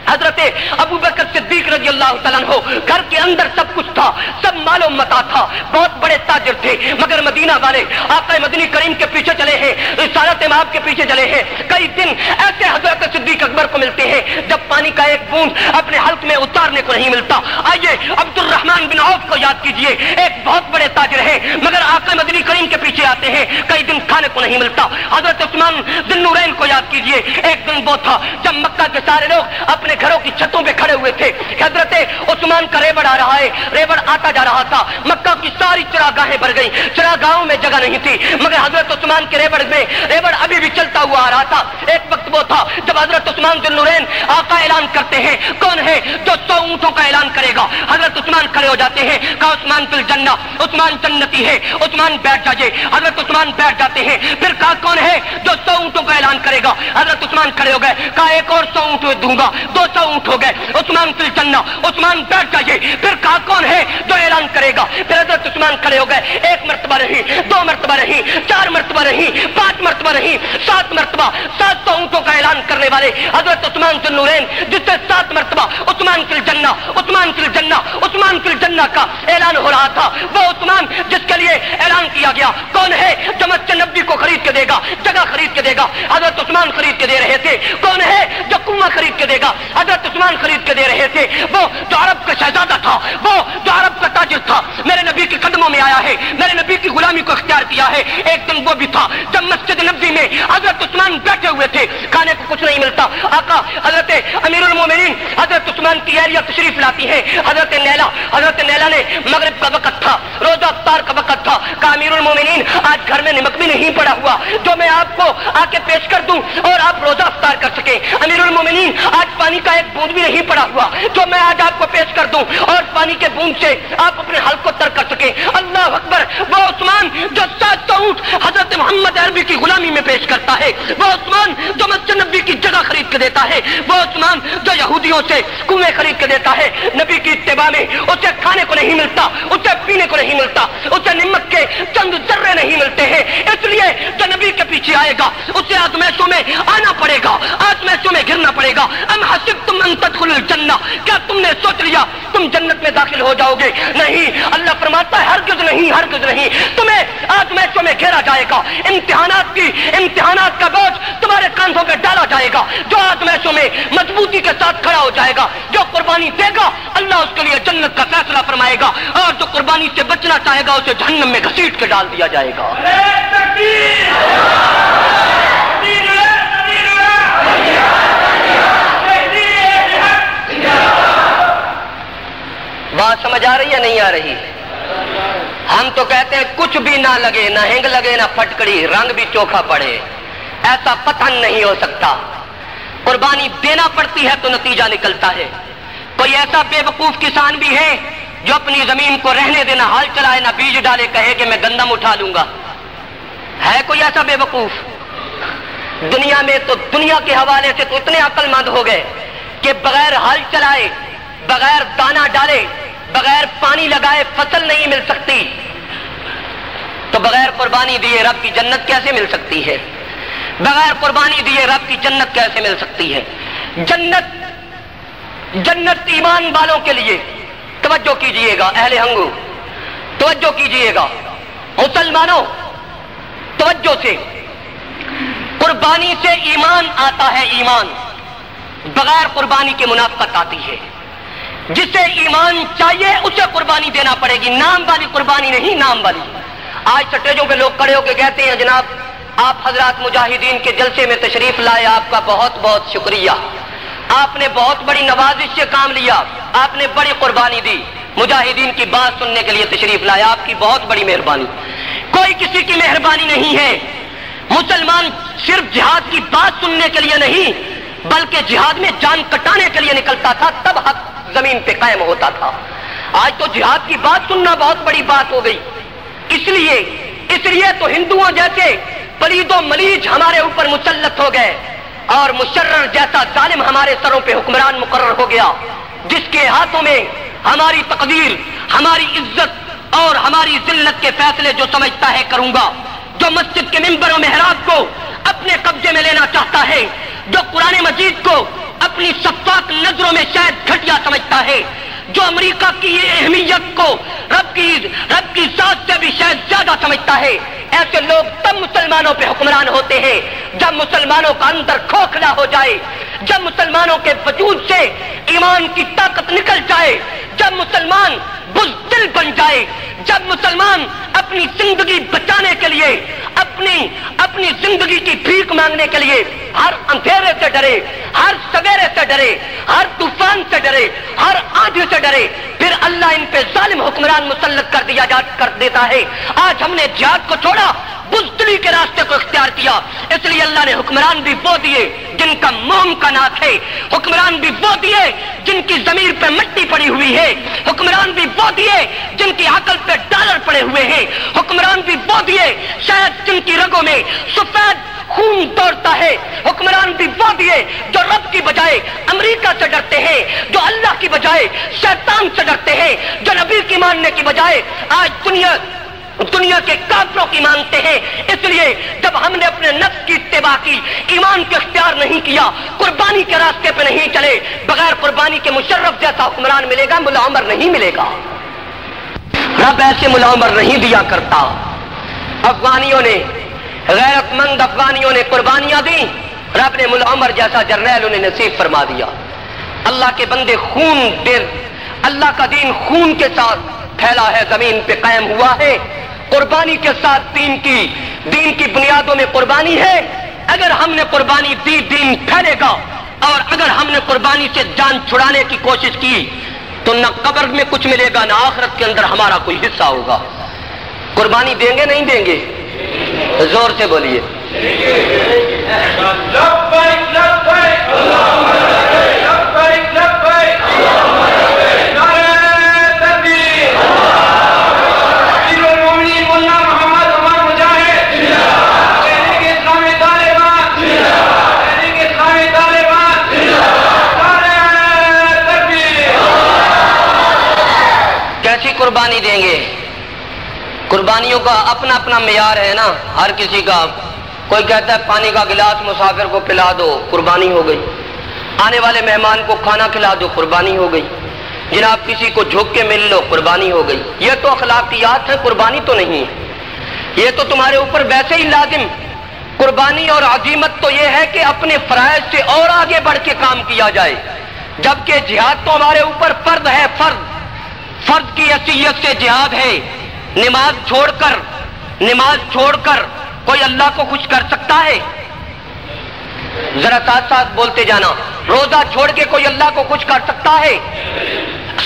حضرت ابو بکر صدیق رضی اللہ تعالیٰ ہو گھر کے اندر سب کچھ تھا، سب مال و متا تھا۔ بہت بڑے تاجر تھے، مگر مدینہ والے آقا مدنی کریم کے پیچھے چلے ہیں، رسالت امام کے پیچھے چلے ہیں۔ کئی دن ایسے حضرت صدیق اکبر کو ملتے ہیں جب پانی کا ایک بوند اپنے حلق میں اتارنے کو نہیں ملتا۔ آئیے عبد الرحمان بن عوف کو یاد کیجیے، ایک بہت بڑے تاجر ہیں، مگر آقا مدنی کریم کے پیچھے آتے ہیں، کئی دن کھانے کو نہیں ملتا۔ حضرت عثمان ذنورین کو یاد کیجیے، ایک دن وہ تھا جب مکہ کے سارے لوگ اپنے والے گھروں کی چھتوں پہ کھڑے ہوئے تھے۔ حضرت عثمان کا ریبڑ آ رہا ہے۔ ریبڑ آتا جا رہا تھا۔ مکہ کی ساری چراگاہیں بھر گئی چراگاہوں میں جگہ نہیں تھی۔ مگر حضرت عثمان کے ریبڑ میں ریبڑ ابھی بھی چلتا ہوا آ رہا تھا۔ ایک وقت وہ تھا جب حضرت عثمان ذل نورین آقا اعلان کرتے ہیں، کون ہے جو سو اونٹوں کا اعلان کرے گا؟ حضرت عثمان کھڑے ہو جاتے ہیں، کہا، عثمان فل جنہ عثمان جنتی ہے، عثمان بیٹھ جائے حضرت عثمان بیٹھ جاتے ہیں، پھر کہا، کون ہے جو سو اونٹوں کا اعلان کرے گا؟ حضرت عثمان کھڑے ہو گئے، کہا، ایک اور سو اونٹ دوں گا، دو سو اونٹ ہو گئے۔ عثمان فل جنہ عثمان بیٹھ جائیے پھر کہا، کون ہے جو اعلان کرے گا؟ پھر حضرت عثمان کھڑے ہو گئے، ایک مرتبہ رہی، دو مرتبہ رہی، چار مرتبہ رہی، پانچ مرتبہ رہی، سات مرتبہ، سات سو اونٹوں کا اعلان کرنے والے حضرت عثمان فل نورین، جس سے سات مرتبہ عثمان فل جنہ عثمان فل جنہ عثمان فل جنہ کا اعلان ہو رہا تھا۔ وہ عثمان جس کے لیے اعلان کیا گیا، کون ہے جو مسجد نبی کو خرید کے دے گا، جگہ خرید کے دے گا؟ حضرت عثمان خرید کے دے رہے تھے۔ کون ہے جو کنواں خرید کے دے گا؟ حضرت عثمان خرید کے دے رہے تھے۔ وہ جو عرب کا شہزادہ تھا، وہ جو عرب کا تاجر تھا۔ میرے نبی کے قدموں میں آیا ہے، میرے نبی کی غلامی کو اختیار کیا ہے۔ ایک دن وہ بھی تھا۔ جب مسجد نبی میں حضرت عثمان بیٹھے ہوئے تھے کھانے کو کچھ نہیں ملتا۔ آقا، حضرت امیر المومنین حضرت عثمان کی اہلیہ تشریف لاتی ہے حضرت نیلا حضرت نیلا نے مغرب کا وقت تھا، روزہ افطار کا وقت تھا۔ کہ امیر المومنین آج گھر میں نمک بھی نہیں پڑا ہوا۔ جو میں آپ کو آ کے پیش کر دوں اور آپ روزہ افطار کر سکیں۔ امیر المومنین آج پانی کا ایک بوند بھی نہیں پڑا ہوا جو میں آج آپ کو پیش کر دوں اور پانی کے بوند سے آپ اپنے حلق کو تر کر سکیں۔ اللہ اکبر، وہ عثمان جو سات سو اونٹ حضرت محمد عربی کی غلامی میں پیش کرتا ہے۔ وہ عثمان جو مسجد نبی کی جگہ خرید کے دیتا ہے۔ وہ عثمان جو یہودیوں سے کنویں خرید کے دیتا ہے۔ نبی کی اتباع میں اسے کھانے کو نہیں ملتا، اسے پینے کو نہیں ملتا، اسے نمک کے چند ذرے نہیں ملتے ہیں۔ اس لیے جو نبی کے پیچھے آئے گا، اسے آزمائشوں میں آنا پڑے گا، آزمائشوں میں گرنا پڑے گا۔ ام تم ان تدخل الجنہ۔ کیا تم نے سوچ لیا تم جنت میں داخل ہو جاؤ گے؟ نہیں، اللہ فرماتا ہے، ہرگز نہیں ہرگز نہیں۔ تمہیں آزمائشوں میں گھیرا جائے گا۔ امتحانات کی، امتحانات کا بوجھ تمہارے کاندھوں پہ ڈالا جائے گا۔ جو آزمائشوں میں مضبوطی کے ساتھ کھڑا ہو جائے گا۔ جو قربانی دے گا، اللہ اس کے لیے جنت کا فیصلہ فرمائے گا۔ اور جو قربانی سے بچنا چاہے گا، اسے جہنم میں گھسیٹ کے ڈال دیا جائے گا۔ بات سمجھ آ رہی ہے نہیں آ رہی؟ ہم تو کہتے ہیں کچھ بھی نہ لگے، نہ ہنگ لگے، نہ پھٹکڑی، رنگ بھی چوکھا پڑے۔ ایسا پتن نہیں ہو سکتا۔ قربانی دینا پڑتی ہے تو نتیجہ نکلتا ہے۔ کوئی ایسا بے وقوف کسان بھی ہے جو اپنی زمین کو رہنے دینا، حال چلائے، نہ بیج ڈالے، کہے کہ میں گندم اٹھا لوں گا۔ ہے کوئی ایسا بے وقوف دنیا میں تو دنیا کے حوالے سے تو اتنے عقل مند ہو گئے کہ بغیر ہل چلائے، بغیر دانا ڈالے بغیر پانی لگائے فصل نہیں مل سکتی۔ تو بغیر قربانی دیے رب کی جنت کیسے مل سکتی ہے؟ بغیر قربانی دیے رب کی جنت کیسے مل سکتی ہے؟ جنت جنت ایمان والوں کے لیے۔ توجہ کیجیے گا، اہل ہنگو۔ توجہ کیجیے گا۔ مسلمانوں، توجہ سے۔ قربانی سے ایمان آتا ہے، ایمان۔ بغیر قربانی کے منافقت آتی ہے۔ جسے ایمان چاہیے اسے قربانی دینا پڑے گی۔ نام والی قربانی نہیں، نام والی۔ آج سٹیجوں پہ لوگ کڑے ہو کے کہتے ہیں، جناب، آپ حضرات مجاہدین کے جلسے میں تشریف لائے، آپ کا بہت بہت شکریہ۔ آپ نے بہت بڑی نوازش سے کام لیا، آپ نے بڑی قربانی دی۔ مجاہدین کی بات سننے کے لیے تشریف لایا آپ کی بہت بڑی مہربانی۔ کوئی کسی کی مہربانی نہیں ہے۔ مسلمان صرف جہاد کی بات سننے کے لیے نہیں بلکہ جہاد میں جان کٹانے کے لیے نکلتا تھا، تب حق زمین پہ قائم ہوتا تھا۔ آج تو جہاد کی بات سننا بہت بڑی بات ہو گئی۔ اس لیے اس لیے تو ہندوؤں جیسے پلید و ملیج ہمارے اوپر مسلط ہو گئے اور مشرر جیسا ظالم ہمارے سروں پہ حکمران مقرر ہو گیا، جس کے ہاتھوں میں ہماری تقدیر، ہماری عزت اور ہماری ذلت کے فیصلے جو سمجھتا ہے کروں گا۔ جو مسجد کے ممبر و محراب کو اپنے قبضے میں لینا چاہتا ہے، جو قرآن مجید کو اپنی شفاق نظروں میں شاید گھٹیا سمجھتا ہے، جو امریکہ کی یہ اہمیت کو رب کی رب کی ذات سے بھی شاید زیادہ سمجھتا ہے۔ ایسے لوگ تب مسلمانوں پہ حکمران ہوتے ہیں، جب مسلمانوں کا اندر کھوکھلا ہو جائے، جب مسلمانوں کے وجود سے ایمان کی طاقت نکل جائے، جب مسلمان بزدل بن جائے جب مسلمان اپنی زندگی بچانے کے لیے، اپنی اپنی زندگی کی بھیک مانگنے کے لیے ہر اندھیرے سے ڈرے، ہر سویرے سے ڈرے، ہر طوفان سے ڈرے، ہر آندھی سے ڈرے، پھر اللہ ان پہ ظالم حکمران مسلط کر دیا جا، کر دیتا ہے۔ آج ہم نے جہاد کو چھوڑا بزدلی کے راستے کو اختیار کیا۔ اس لیے اللہ نے حکمران بھی وہ دیے جن کا موم کا ناک ہے۔ حکمران بھی وہ دیے جن کی زمین پہ مٹی پڑی ہوئی ہے۔ حکمران بھی وہ دیے جن کی عقل پہ ڈالر پڑے ہوئے ہیں۔ حکمران بھی وہ دیے شاید جن کی رگوں میں سفید خون توڑتا ہے۔ حکمران بھی وہ دیے جو رب کی بجائے امریکہ سے ڈرتے ہیں، جو اللہ کی بجائے شیطان سے ڈرتے ہیں، جو نبی کی ماننے کی بجائے آج دنیا دنیا کے کافروں کی مانتے ہیں۔ اس لیے جب ہم نے اپنے نفس کی اتباع کی، ایمان کے اختیار نہیں کیا، قربانی کے راستے پہ نہیں چلے، بغیر قربانی کے مشرف جیسا حکمران ملے گا، ملا عمر نہیں ملے گا۔ رب ایسے ملا عمر نہیں دیا کرتا۔ افغانیوں نے غیرت مند افغانیوں نے قربانیاں دی رب نے ملا عمر جیسا جرنیل انہیں نصیب فرما دیا۔ اللہ کے بندے خون دیر اللہ کا دین خون کے ساتھ۔ پھیلا ہے، زمین پہ قائم ہوا ہے۔ قربانی کے ساتھ دین کی دین کی بنیادوں میں قربانی ہے۔ اگر ہم نے قربانی دی، دین پھیلے گا۔ اور اگر ہم نے قربانی سے جان چھڑانے کی کوشش کی، تو نہ قبر میں کچھ ملے گا، نہ آخرت کے اندر ہمارا کوئی حصہ ہوگا۔ قربانی دیں گے، نہیں دیں گے؟ زور سے بولیے۔ قربانی دیں گے۔ قربانیوں کا اپنا اپنا معیار ہے نا۔ ہر کسی کا، کوئی کہتا ہے پانی کا گلاس مسافر کو پلا دو، قربانی ہو گئی۔ آنے والے مہمان کو کھانا کھلا دو، قربانی ہو گئی۔ جناب کسی کو جھک کے مل لو، قربانی ہو گئی۔ یہ تو اخلاقیات ہے قربانی تو نہیں یہ تو تمہارے اوپر ویسے ہی لازم۔ قربانی اور عظیمت تو یہ ہے کہ اپنے فرائض سے اور آگے بڑھ کے کام کیا جائے۔ جبکہ جہاد تو ہمارے اوپر فرد ہے فرد فرد کی حیثیت سے جہاد ہے۔ نماز چھوڑ کر نماز چھوڑ کر کوئی اللہ کو خوش کر سکتا ہے؟ ذرا ساتھ ساتھ بولتے جانا۔ روزہ چھوڑ کے کوئی اللہ کو خوش کر سکتا ہے؟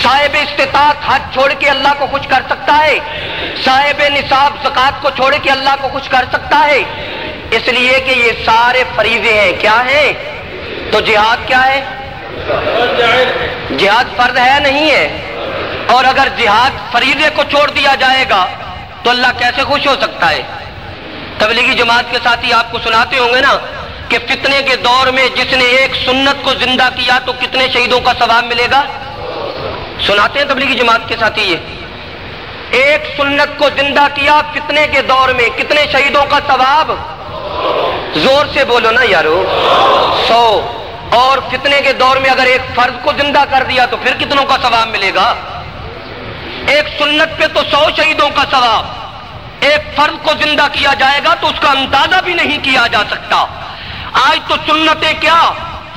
صاحب استطاعت حج چھوڑ کے اللہ کو خوش کر سکتا ہے؟ صاحب نصاب زکات کو چھوڑ کے اللہ کو خوش کر سکتا ہے؟ اس لیے کہ یہ سارے فریضے ہیں۔ کیا ہیں؟ تو جہاد کیا ہے؟ جہاد فرد ہے نہیں ہے؟ اور اگر جہاد فریضے کو چھوڑ دیا جائے گا، تو اللہ کیسے خوش ہو سکتا ہے؟ تبلیغی جماعت کے ساتھ ہی آپ کو سناتے ہوں گے نا کہ فتنے کے دور میں جس نے ایک سنت کو زندہ کیا تو کتنے شہیدوں کا ثواب ملے گا؟ سناتے ہیں تبلیغی جماعت کے ساتھ ہی یہ۔ ایک سنت کو زندہ کیا فتنے کے دور میں کتنے شہیدوں کا ثواب؟ زور سے بولو نا یارو۔ سو۔ اور فتنے کے دور میں اگر ایک فرض کو زندہ کر دیا تو پھر کتنوں کا ثواب ملے گا؟ ایک سنت پہ تو سو شہیدوں کا ثواب۔ ایک فرض کو زندہ کیا جائے گا تو اس کا اندازہ بھی نہیں کیا جا سکتا۔ آج تو سنتیں کیا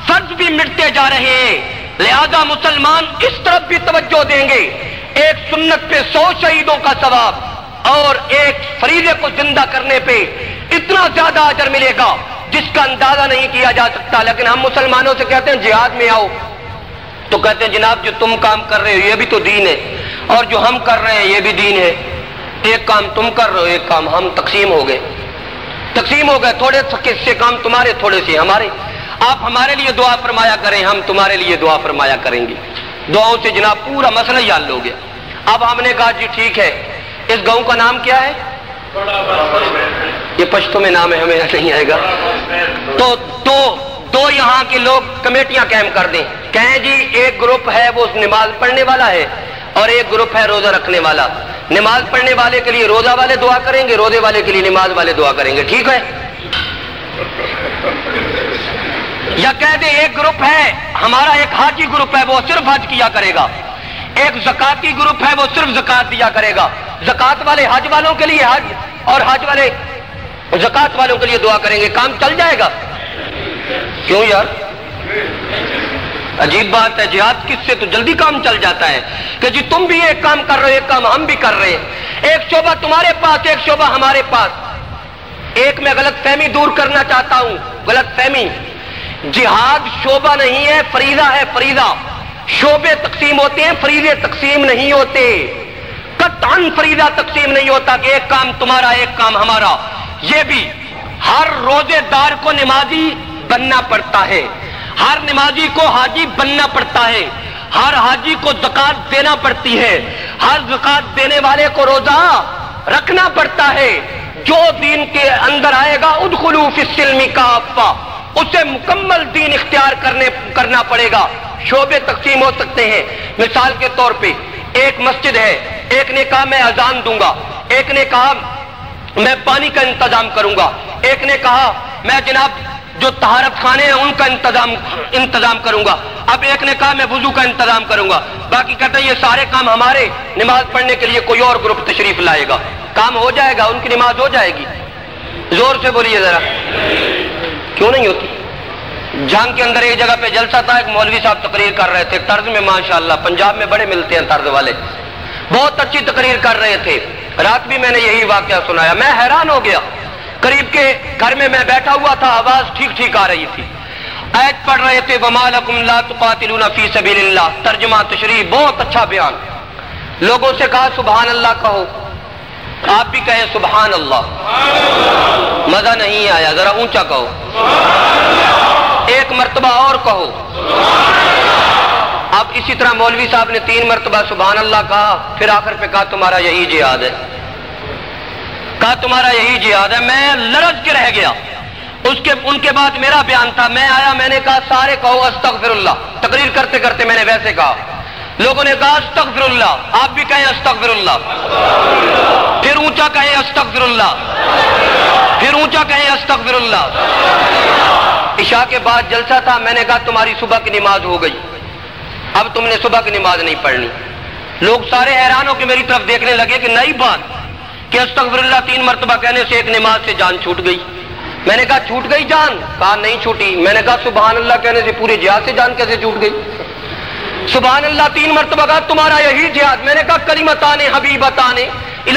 فرض بھی مٹتے جا رہے ہیں۔ لہذا مسلمان اس طرف بھی توجہ دیں گے۔ ایک سنت پہ سو شہیدوں کا ثواب اور ایک فریضے کو زندہ کرنے پہ اتنا زیادہ اجر ملے گا جس کا اندازہ نہیں کیا جا سکتا۔ لیکن ہم مسلمانوں سے کہتے ہیں، جہاد میں آؤ۔ تو کہتے ہیں، جناب جو تم کام کر رہے ہو، یہ بھی تو دین ہے۔ اور جو ہم کر رہے ہیں یہ بھی دین ہے۔ ایک کام تم کر رہے ہو، ایک کام ہم تقسیم ہو گئے۔ تقسیم ہو گئے، تھوڑے سے کام تمہارے، تھوڑے سے ہمارے۔ آپ ہمارے لیے دعا فرمایا کریں، ہم تمہارے لیے دعا فرمایا کریں گے۔ دعاؤں سے جناب پورا مسئلہ ہی حل ہو گیا۔ اب ہم نے کہا جی ٹھیک ہے، اس گاؤں کا نام کیا ہے؟ یہ پشتوں میں نام ہے، ہمیں نہیں آئے گا۔ تو دو دو یہاں کے لوگ کمیٹیاں قائم کر دیں۔ کہیں جی ایک گروپ ہے، وہ نماز پڑھنے والا ہے۔ اور ایک گروپ ہے روزہ رکھنے والا۔ نماز پڑھنے والے کے لیے روزہ والے دعا کریں گے، روزے والے کے لیے نماز والے دعا کریں گے۔ ٹھیک ہے؟ یا کہہ دیں ایک گروپ ہے، ہمارا ایک حاجی گروپ ہے، وہ صرف حج کیا کرے گا۔ ایک زکاتی گروپ ہے، وہ صرف زکات دیا کرے گا۔ زکات والے حج والوں کے لیے حج اور حج والے زکات والوں کے لیے دعا کریں گے۔ کام چل جائے گا؟ کیوں یار؟ عجیب بات ہے، جہاد کس سے؟ تو جلدی کام چل جاتا ہے کہ جی تم بھی ایک کام کر رہے ہو، ایک کام ہم بھی کر رہے ہیں۔ ایک شعبہ تمہارے پاس، ایک شعبہ ہمارے پاس۔ ایک میں غلط فہمی دور کرنا چاہتا ہوں، غلط فہمی۔ جہاد شعبہ نہیں ہے، فریضہ ہے، فریضہ۔ شعبے تقسیم ہوتے ہیں، فریضے تقسیم نہیں ہوتے۔ قطعاً فریضہ تقسیم نہیں ہوتا کہ ایک کام تمہارا، ایک کام ہمارا۔ یہ بھی ہر روزے دار کو نمازی بننا پڑتا ہے۔ ہر نمازی کو حاجی بننا پڑتا ہے۔ ہر حاجی کو زکات دینا پڑتی ہے۔ ہر زکات دینے والے کو روزہ رکھنا پڑتا ہے۔ جو دین کے اندر آئے گا ادخلو فی السلم کا افا اسے مکمل دین اختیار کرنے، کرنا پڑے گا۔ شعبے تقسیم ہو سکتے ہیں۔ مثال کے طور پہ، ایک مسجد ہے۔ ایک نے کہا، میں اذان دوں گا۔ ایک نے کہا، میں پانی کا انتظام کروں گا۔ ایک نے کہا، میں جناب جو تہارت خانے ہیں، ان کا انتظام انتظام کروں گا۔ اب ایک نے کہا، میں وضو کا انتظام کروں گا۔ باقی کہتے ہیں، یہ سارے کام ہمارے۔ نماز پڑھنے کے لیے کوئی اور گروپ تشریف لائے گا۔ کام ہو جائے گا، ان کی نماز ہو جائے گی۔ زور سے بولیے ذرا۔ کیوں نہیں ہوتی؟ جنگ کے اندر ایک جگہ پہ جلسہ تھا، ایک مولوی صاحب تقریر کر رہے تھے، طرز میں، ماشاءاللہ، پنجاب میں بڑے ملتے ہیں طرز والے۔ بہت اچھی تقریر کر رہے تھے۔ رات بھی میں نے یہی واقعہ سنایا۔ میں حیران ہو گیا۔ قریب کے گھر میں میں بیٹھا ہوا تھا، آواز ٹھیک ٹھیک آ رہی تھی۔ ایت پڑھ رہے تھے فی سبیل اللہ ترجمہ، تشریح، بہت اچھا بیان۔ لوگوں سے کہا، سبحان اللہ کہو۔ آپ بھی کہیں، سبحان اللہ۔ مزہ نہیں آیا، ذرا اونچا کہو۔ ایک مرتبہ اور کہو۔ اب اسی طرح مولوی صاحب نے تین مرتبہ سبحان اللہ کہا، پھر آخر پہ کہا، تمہارا یہی جہاد ہے۔ کہا، تمہارا یہی جہاد ہے. میں لرز کے رہ گیا۔ اس کے ان کے بعد میرا بیان تھا۔ میں آیا، میں نے کہا، سارے کہو استغفر اللہ تقریر کرتے کرتے میں نے ویسے کہا۔ لوگوں نے کہا استغفر اللہ آپ بھی کہیں استغفر اللہ پھر اونچا کہیں استغفر اللہ پھر اونچا کہیں استغفر اللہ عشاء کے بعد جلسہ تھا۔ میں نے کہا، تمہاری صبح کی نماز ہو گئی۔ اب تم نے صبح کی نماز نہیں پڑھنی۔ لوگ سارے حیران ہو کے میری طرف دیکھنے لگے کہ نئی بات۔ کہ استغفر اللہ تین مرتبہ کہنے سے ایک نماز سے جان چھوٹ گئی۔ میں نے کہا، چھوٹ گئی جان؟ کہا، نہیں چھوٹی۔ میں نے کہا سبحان اللہ کہنے سے پورے جہاد سے جان کیسے چھوٹ گئی؟ سبحان اللہ تین مرتبہ کہا، تمہارا یہی جہاد۔ میں نے کہا کریمتان حبیبتان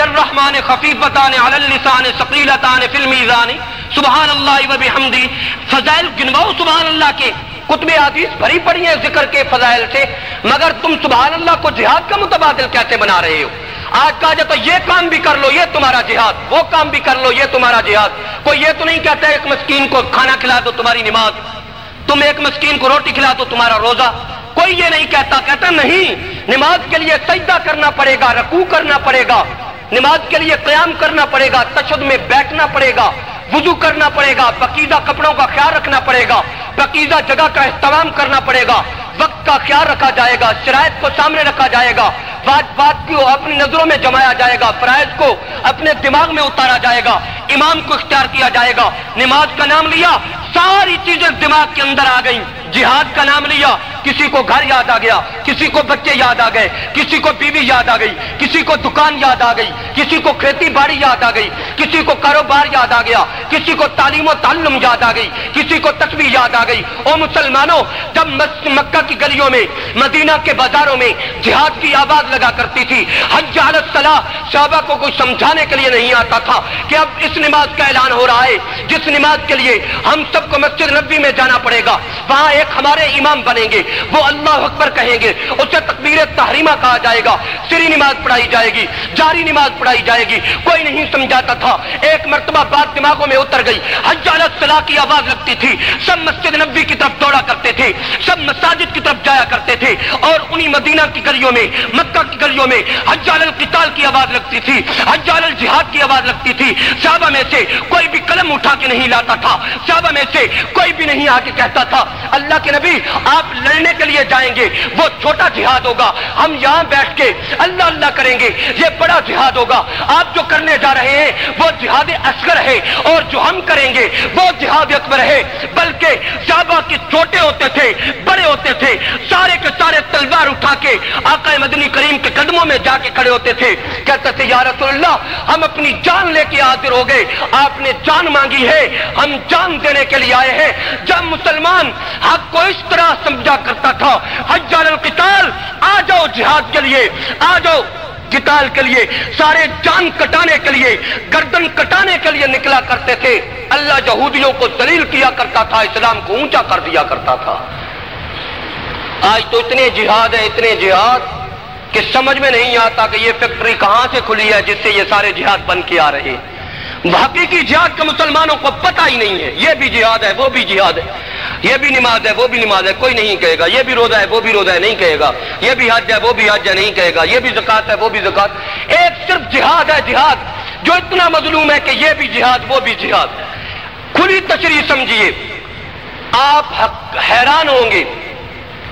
الرحمن خفیفتان علی اللسان ثقیلتان فی المیزان۔ سبحان اللہ و بحمدی۔ فضائل گنواؤ سبحان اللہ کے۔ کتب حدیث بھری پڑی ہیں ذکر کے فضائل سے۔ مگر تم سبحان اللہ کو جہاد کا متبادل کیسے بنا رہے ہو؟ آج کہا جاتا یہ کام بھی کر لو، یہ تمہارا جہاد۔ وہ کام بھی کر لو، یہ تمہارا جہاد۔ کوئی یہ تو نہیں کہتا ایک مسکین کو کھانا کھلا دو تمہاری نماز۔ تم ایک مسکین کو روٹی کھلا دو تمہارا روزہ۔ کوئی یہ نہیں کہتا کہتا نہیں، نماز کے لیے سجدہ کرنا پڑے گا، رکوع کرنا پڑے گا۔ نماز کے لیے قیام کرنا پڑے گا تشد میں بیٹھنا پڑے گا، وضو کرنا پڑے گا، پکیزہ کپڑوں کا خیال رکھنا پڑے گا، پکیزہ جگہ کا اہتمام کرنا پڑے گا۔ وقت کا خیال رکھا جائے گا، شرائط کو سامنے رکھا جائے گا۔ بات بات کو اپنی نظروں میں جمایا جائے گا، فرائض کو اپنے دماغ میں اتارا جائے گا، امام کو اختیار کیا جائے گا، نماز کا نام لیا، ساری چیزیں دماغ کے اندر آ گئیں، جہاد کا نام لیا کسی کو گھر یاد آ گیا، کسی کو بچے یاد آ گئے، کسی کو بیوی یاد آ گئی، کسی کو دکان یاد آ گئی، کسی کو کھیتی باڑی یاد آ گئی، کسی کو کاروبار یاد آ گیا، کسی کو تعلیم و تعلم یاد آ گئی، کسی کو تصویر یاد آ گئی۔ او مسلمانوں، جب مکہ کی گلیوں میں، مدینہ کے بازاروں میں جہاد کی آواز لگا کرتی تھی، حج صلاح صحابہ کو کوئی سمجھانے کے لیے نہیں آتا تھا کہ اب اس نماز کا اعلان ہو رہا ہے۔ جس نماز کے لیے ہم سب کو مسجد نبی میں جانا پڑے گا، وہاں ایک ہمارے امام بنیں گے۔ وہ اللہ اکبر کہیں گے، اسے تکبیر تحریمہ کہا جائے گا، سری نماز پڑھائی جائے گی، جاری نماز پڑھائی جائے گی، کوئی نہیں سمجھاتا تھا۔ ایک مرتبہ بات دماغوں میں اتر گئی۔ حجالت صلاح کی آواز لگتی تھی۔ سب مسجد نبی کی طرف دوڑا کرتے تھے۔ سب مساجد کی طرف جایا کرتے تھے۔ اور انہی مدینہ کی گلیوں میں، مکہ کی گلیوں میں حجال القتال کی آواز لگتی تھی۔ حجال الجہاد کی آواز لگتی تھی۔ صحابہ میں سے کوئی بھی قلم اٹھا کے نہیں لاتا تھا۔ صحابہ میں سے کوئی بھی نہیں آ کے کہتا تھا۔ اللہ کے نبی، آپ لڑنے کے لیے جائیں گے، وہ چھوٹا جہاد ہوگا۔ ہم یہاں بیٹھ کے اللہ اللہ کریں گے، یہ بڑا جہاد ہوگا۔ آپ جو کرنے جا رہے ہیں، وہ جہاد اصغر ہے اور جو ہم کریں گے، وہ جہاد اکبر ہے۔ بلکہ صحابہ کی چھوٹے ہوتے تھے، بڑے ہوتے تھے، سارے کے سارے تلوار اٹھا کے آقا مدنی کریم کے قدموں میں جا کے کھڑے ہوتے تھے۔ کہتے تھے، یا رسول اللہ، ہم اپنی جان لے کے حاضر ہو گئے۔ آپ نے جان مانگی ہے، ہم جان دینے کے لیے آئے ہیں۔ جب مسلمان حق کو اس طرح سمجھا کر کرتا تھا۔ حجال القتال، آ جاؤ جہاد کے لیے، آ جاؤ قتال کے لیے۔ سارے جان کٹانے کے لیے، گردن کٹانے کے لیے نکلا کرتے تھے۔ اللہ یہودیوں کو دلیل کیا کرتا تھا، اسلام کو اونچا کر دیا کرتا تھا۔ آج تو اتنے جہاد ہیں، اتنے جہاد کہ سمجھ میں نہیں آتا کہ یہ فیکٹری کہاں سے کھلی ہے جس سے یہ سارے جہاد بن کے آ رہے ہیں۔ حقیقی جہاد کا مسلمانوں کو پتہ ہی نہیں ہے۔ یہ بھی جہاد ہے، وہ بھی جہاد ہے۔ یہ بھی نماز ہے، وہ بھی نماز ہے، کوئی نہیں کہے گا۔ یہ بھی روزہ ہے، وہ بھی روزہ ہے، نہیں کہے گا۔ یہ بھی حج ہے، وہ بھی حج ہے، نہیں کہے گا۔ یہ بھی زکات ہے، وہ بھی زکات ایک صرف جہاد ہے، جہاد۔ جو اتنا مظلوم ہے کہ یہ بھی جہاد، وہ بھی جہاد۔ کھلی تشریح سمجھیے۔ آپ حیران ہوں گے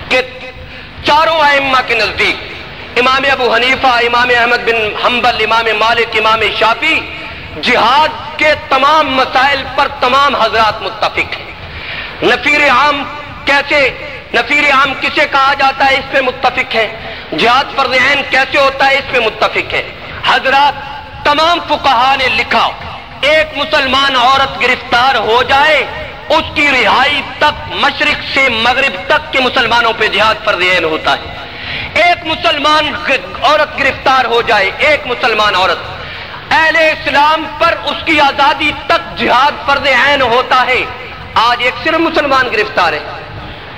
کہ چاروں ائمہ کے نزدیک امام ابو حنیفہ، امام احمد بن حنبل، امام مالک، امام شافی جہاد کے تمام مسائل پر تمام حضرات متفق ہیں۔ نفیر عام کیسے، نفیر عام کسے کہا جاتا ہے اس پہ متفق ہے جہاد فرض عین کیسے ہوتا ہے اس پہ متفق ہے حضرات، تمام فقہا نے لکھا، ایک مسلمان عورت گرفتار ہو جائے، اس کی رہائی تک، مشرق سے مغرب تک کے مسلمانوں پہ جہاد فرض عین ہوتا ہے۔ ایک مسلمان عورت گرفتار ہو جائے، ایک مسلمان عورت اہل اسلام پر اس کی آزادی تک جہاد فرض عین ہوتا ہے۔ آج ایک صرف مسلمان گرفتار ہے۔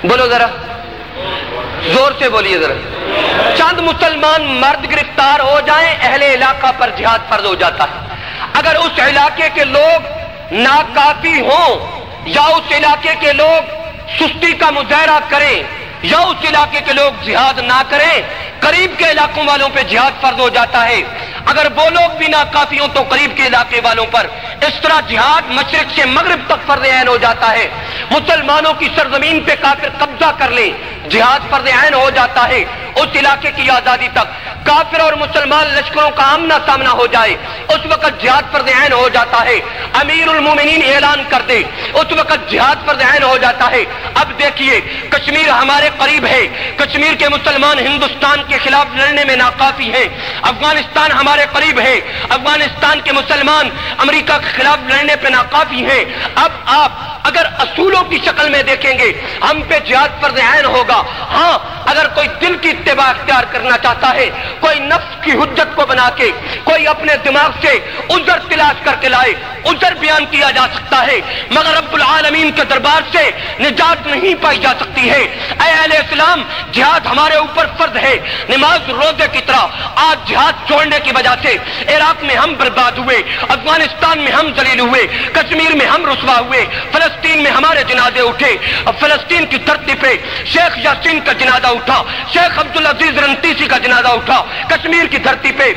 بولو ذرا۔ زور سے بولیے ذرا۔ چند مسلمان مرد گرفتار ہو جائیں، اہل علاقہ پر جہاد فرض ہو جاتا ہے۔ اگر اس علاقے کے لوگ ناکافی ہوں، یا اس علاقے کے لوگ سستی کا مظاہرہ کریں، یا اس علاقے کے لوگ جہاد نہ کریں، قریب کے علاقوں والوں پہ جہاد فرض ہو جاتا ہے۔ اگر وہ لوگ بھی ناکافی ہوں تو قریب کے علاقے والوں پر اس طرح جہاد مشرق سے مغرب تک فرض عین ہو جاتا ہے۔ مسلمانوں کی سرزمین پہ کافر قبضہ کر لیں۔ جہاد فرض عین ہو جاتا ہے۔ اس علاقے کی آزادی تک کافر اور مسلمان لشکروں کا آمنا سامنا ہو جائے۔ اس وقت جہاد پر عین ہو جاتا ہے۔ امیر المومنین اعلان کر دے اس وقت جہاد پر عین ہو جاتا ہے۔ اب دیکھیے، کشمیر ہمارے قریب ہے۔ کشمیر کے مسلمان ہندوستان کے خلاف لڑنے میں ناکافی ہیں۔ افغانستان ہمارے ہمارے قریب ہے افغانستان کے مسلمان امریکہ کے خلاف لڑنے پہ ناکافی ہیں۔ اب آپ اگر اصولوں کی شکل میں دیکھیں گے، ہم پہ جہاد پر عین ہوگا۔ ہاں اگر کوئی دل کی اتباع اختیار کرنا چاہتا ہے، کوئی نفس کی حجت کو بنا کے، کوئی اپنے دماغ سے عذر تلاش کر کے لائے، عذر بیان کیا جا سکتا ہے۔ مگر رب العالمین کے دربار سے نجات نہیں پائی جا سکتی ہے۔ اے اہل اسلام، جہاد ہمارے اوپر فرض ہے۔ نماز روزے کی طرح آج جہاد چھوڑنے کی وجہ سے عراق میں ہم برباد ہوئے، افغانستان میں ہم ذلیل ہوئے، کشمیر میں ہم رسوا ہوئے، فلسطین میں ہمارے جنازے اٹھے۔ اب فلسطین کی دھرتی پہ شیخ یاسین کا جنازہ اٹھا، شیخ عبدالعزیز رنتیسی کا جنازہ اٹھا، کشمیر کی دھرتی پہ۔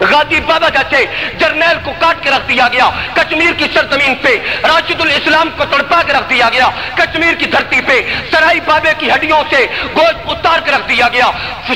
غازی بابا جیسے جرنیل کو کاٹ کے رکھ دیا گیا۔ کشمیر کی سرزمین پہ راشد الاسلام کو تڑپا کے رکھ دیا گیا۔ کشمیر کی دھرتی پہ سرائی بابے کی ہڈیوں سے گوشت اتار کے رکھ دیا گیا۔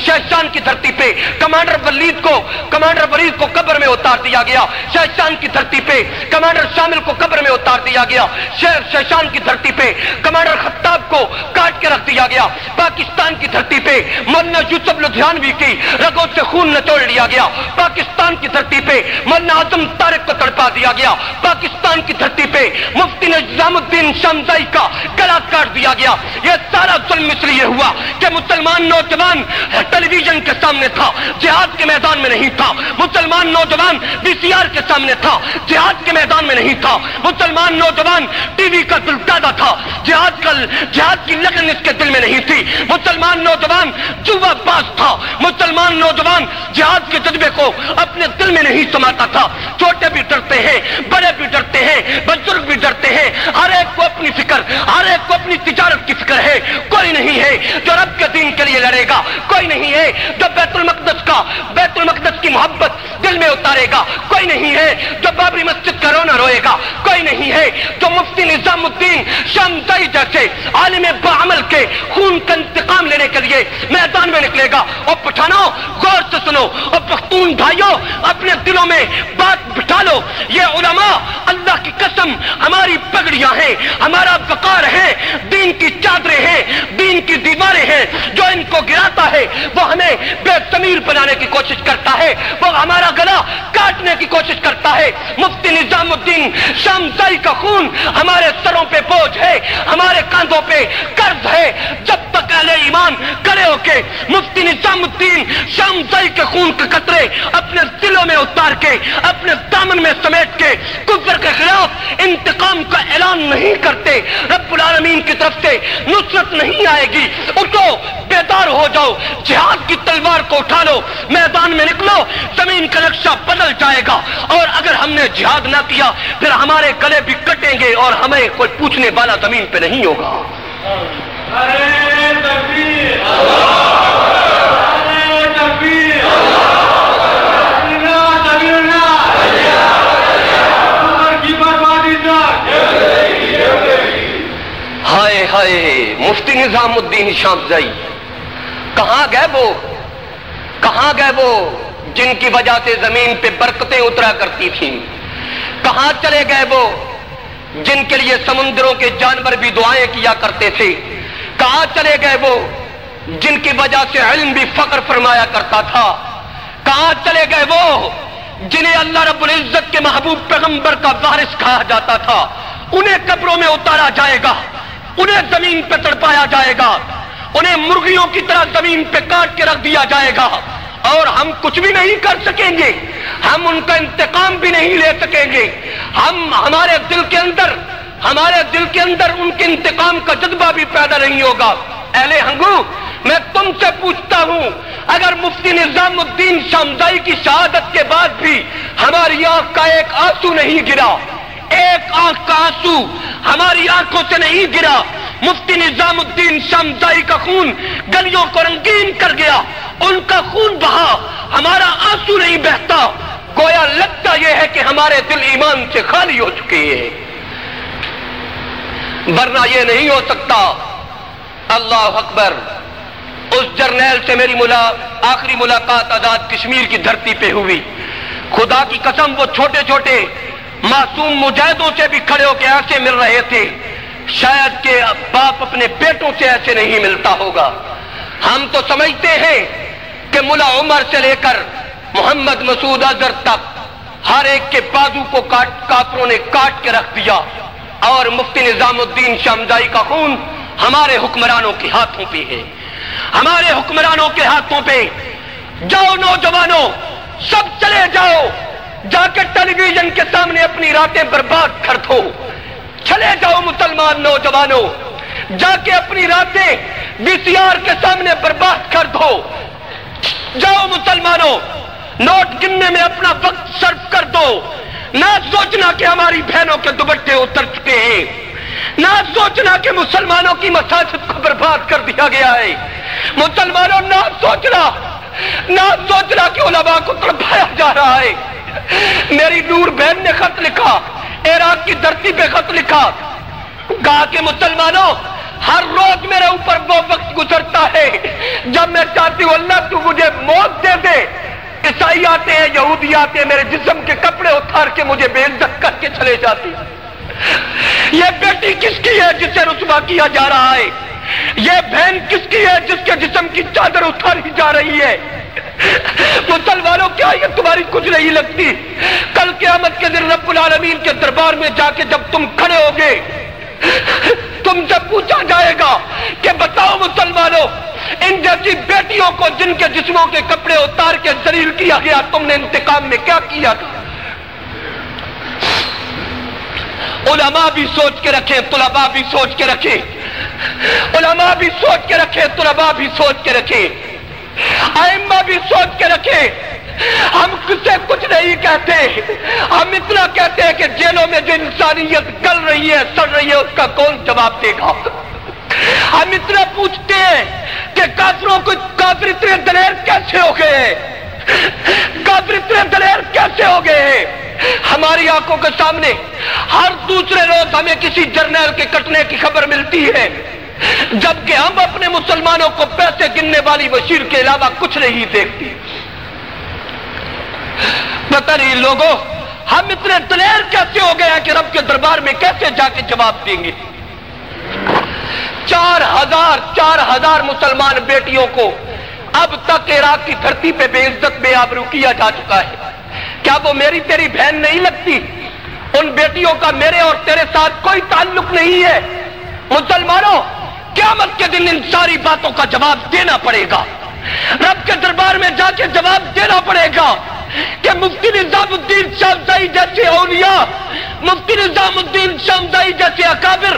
شہشان کی دھرتی پہ کمانڈر ولید کو کمانڈر ولید کو قبر میں اتار دیا گیا۔ شہشان کی دھرتی پہ کمانڈر شامل کو قبر میں اتار دیا گیا۔ شہشان کی دھرتی پہ کمانڈر خطاب کو کاٹ کے رکھ دیا گیا۔ پاکستان کی دھرتی پہ مولانا یوسف لدھیانوی کی رگوں سے خون نچوڑ لیا گیا۔ پاکستان پاکستان کی دھرتی پہ مولانا اعظم طارق کو تڑپا دیا گیا۔ پاکستان کی دھرتی پہ مفتی نظام الدین شمزائی کا گلا کاٹ دیا گیا۔ یہ سارا ظلم اس لیے ہوا کہ مسلمان نوجوان ٹیلی ویژن کے سامنے تھا، جہاد کے میدان میں نہیں تھا۔ مسلمان نوجوان بی سی آر کے سامنے تھا۔ جہاد کے میدان میں نہیں تھا۔ مسلمان نوجوان ٹی وی کا دل پیدا تھا۔ جہاد کا جہاد کی لگن اس کے دل میں نہیں تھی۔ مسلمان نوجوان جوا باز تھا۔ مسلمان نوجوان جہاد کے جذبے کو اپنے دل میں نہیں سماتا تھا۔ چھوٹے بھی ڈرتے ہیں، بڑے بھی ڈرتے ہیں، بزرگ بھی ڈرتے ہیں۔ ہر ایک کو اپنی فکر، ہر ایک کو اپنی تجارت کی فکر ہے۔ کوئی نہیں ہے جو رب کے دین کے لیے لڑے گا۔ کوئی نہیں ہے جو بیت المقدس کا، بیت المقدس کی محبت دل میں اتارے گا۔ کوئی نہیں ہے جو بابری مسجد کا رونا روئے گا۔ کوئی نہیں ہے جو مفتی نظام الدین شمزائی جیسے عالم بعمل کے خون کا انتقام لینے کے لیے میدان میں نکلے گا۔ اور پٹھانو غور سے سنو اور پختون بھائیوں اپنے دلوں میں بات بٹھا لو۔ یہ علماء اللہ کی قسم ہماری پگڑیاں ہیں، ہمارا وقار ہے۔ دین کی چادریں ہیں، دین کی دیواریں ہیں۔ جو ان کو گراتا ہے، وہ ہمیں بے ضمیر بنانے کی کوشش کرتا ہے۔ وہ ہمارا گلا کاٹنے کی کوشش کرتا ہے۔ مفتی نظام الدین شامزائی کا خون ہمارے سروں پہ بوجھ ہے، ہمارے کاندھوں پہ قرض ہے۔ جب تک اہل ایمان کھڑے ہو کے مفتی نظام الدین شامزائی کے خون کے قطرے اپنے دل دلوں میں اتار کے، اپنے دامن میں سمیٹ کے، کفر کے خلاف انتقام کا اعلان نہیں کرتے۔ رب العالمین کی طرف سے نصرت نہیں آئے گی۔ اٹھو، بیدار ہو جاؤ۔ جہاد کی تلوار کو اٹھا لو۔ میدان میں نکلو۔ زمین کا نقشہ بدل جائے گا۔ اور اگر ہم نے جہاد نہ کیا، پھر ہمارے گلے بھی کٹیں گے اور ہمیں کوئی پوچھنے والا زمین پہ نہیں ہوگا ہائے ہائے مفتی نظام الدین شامزائی کہاں گئے وہ کہاں گئے وہ جن کی وجہ سے زمین پہ برکتیں اترا کرتی تھیں۔ کہاں چلے گئے وہ جن کے لیے سمندروں کے جانور بھی دعائیں کیا کرتے تھے۔ کہاں چلے گئے وہ جن کی وجہ سے علم بھی فقر فرمایا کرتا تھا۔ کہاں چلے گئے وہ جنہیں اللہ رب العزت کے محبوب پیغمبر کا وارث کہا جاتا تھا۔ انہیں قبروں میں اتارا جائے گا۔ انہیں زمین پہ تڑپایا جائے گا۔ انہیں مرغیوں کی طرح زمین پہ کاٹ کے رکھ دیا جائے گا۔ اور ہم کچھ بھی نہیں کر سکیں گے۔ ہم ان کا انتقام بھی نہیں لے سکیں گے۔ ہم ہمارے دل کے اندر، ہمارے دل کے اندر ان کے انتقام کا جذبہ بھی پیدا نہیں ہوگا۔ اہل ہنگو، میں تم سے پوچھتا ہوں، اگر مفتی نظام الدین شامزائی کی شہادت کے بعد بھی ہماری آنکھ کا ایک آنسو نہیں گرا ایک آنکھ کا آنسو ہماری آنکھوں سے نہیں گرا۔ مفتی نظام الدین شامزائی کا خون گلیوں کو رنگین کر گیا۔ ان کا خون بہا۔ ہمارا آنسو نہیں بہتا۔ گویا لگتا یہ ہے کہ ہمارے دل ایمان سے خالی ہو چکے ہیں۔ ورنہ یہ نہیں ہو سکتا۔ اللہ اکبر، اس جرنیل سے میری ملا، آخری ملاقات آزاد کشمیر کی دھرتی پہ ہوئی۔ خدا کی قسم وہ چھوٹے چھوٹے معصوم مجاہدوں سے بھی کھڑے ہو کے ایسے مل رہے تھے۔ شاید کہ باپ اپنے بیٹوں سے ایسے نہیں ملتا ہوگا۔ ہم تو سمجھتے ہیں کہ ملا عمر سے لے کر محمد مسعود اظہر تک ہر ایک کے بازو کو کاٹ کافروں نے کاٹ کے رکھ دیا۔ اور مفتی نظام الدین شمدائی کا خون ہمارے حکمرانوں کے ہاتھوں پہ ہے۔ ہمارے حکمرانوں کے ہاتھوں پہ۔ جاؤ نوجوانوں، سب چلے جاؤ۔ جا کے ٹیلی ویژن کے سامنے اپنی راتیں برباد کر دو۔ چلے جاؤ مسلمان نوجوانوں، جا کے اپنی راتیں بی سی آر کے سامنے برباد کر دو۔ جاؤ مسلمانوں، نوٹ گننے میں اپنا وقت صرف کر دو۔ نہ سوچنا کہ ہماری بہنوں کے دوبٹے اتر چکے ہیں۔ نہ سوچنا کہ مسلمانوں کی مساجد کو برباد کر دیا گیا ہے۔ مسلمانوں، نہ سوچنا نہ سوچنا کہ علماء کو تڑپایا جا رہا ہے۔ میری نور بہن نے خط لکھا عراق کی دھرتی پہ خط لکھا۔ کہا کہ مسلمانوں، ہر روز میرے اوپر وہ وقت گزرتا ہے جب میں چاہتی ہوں اللہ تو مجھے موت دے دے۔ عیسائی آتے ہیں یہودی آتے ہیں، میرے جسم کے کپڑے اتار کے مجھے بے عزت کر کے چلے جاتے یہ بیٹی کس کی ہے جسے رسوا کیا جا رہا ہے؟ یہ بہن کس کی ہے جس کے جسم کی چادر اتاری جا رہی ہے؟ مسلمانوں، کیا یہ تمہاری کچھ نہیں لگتی؟ کل قیامت کے دن رب العالمین کے دربار میں جا کے جب تم کھڑے ہوگے، تم سے پوچھا جائے گا کہ بتاؤ مسلمانوں، ان جیسی بیٹیوں کو جن کے جسموں کے کپڑے اتار کے ذلیل کیا گیا، تم نے انتقام میں کیا کیا تھا؟ علماء بھی سوچ کے رکھیں، طلباء بھی سوچ کے رکھیں۔ علماء بھی سوچ کے رکھیں، طلباء بھی سوچ کے رکھیں۔ ائمہ بھی سوچ کے رکھیں۔ ہم کسے کچھ نہیں کہتے۔ ہم اتنا کہتے ہیں کہ جیلوں میں جو انسانیت گل رہی ہے، سڑ رہی ہے، اس کا کون جواب دے گا؟ ہم اتنا پوچھتے ہیں کہ کافروں کو کافر اتنے دلیر کیسے ہو گئے؟ ہیں کافر اتنے دلیر کیسے ہو گئے ہیں؟ ہماری آنکھوں کے سامنے ہر دوسرے روز ہمیں کسی جرنیل کے کٹنے کی خبر ملتی ہے۔ جبکہ ہم اپنے مسلمانوں کو پیسے گننے والی بشیر کے علاوہ کچھ نہیں دیکھتی پتہ نہیں لوگوں، ہم اتنے دلیر کیسے ہو گئے ہیں کہ رب کے دربار میں کیسے جا کے جواب دیں گے؟ چار ہزار چار ہزار مسلمان بیٹیوں کو اب تک عراق کی دھرتی پہ بے عزت بے آبرو کیا جا چکا ہے۔ کیا وہ میری تیری بہن نہیں لگتی؟ ان بیٹیوں کا میرے اور تیرے ساتھ کوئی تعلق نہیں ہے۔ مسلمانوں، قیامت کے دن ان ساری باتوں کا جواب دینا پڑے گا۔ رب کے دربار میں جا کے جواب دینا پڑے گا کہ مفتی نظام الدین شامزائی جیسے اولیاء، مفتی نظام الدین شامزائی جیسے اکابر،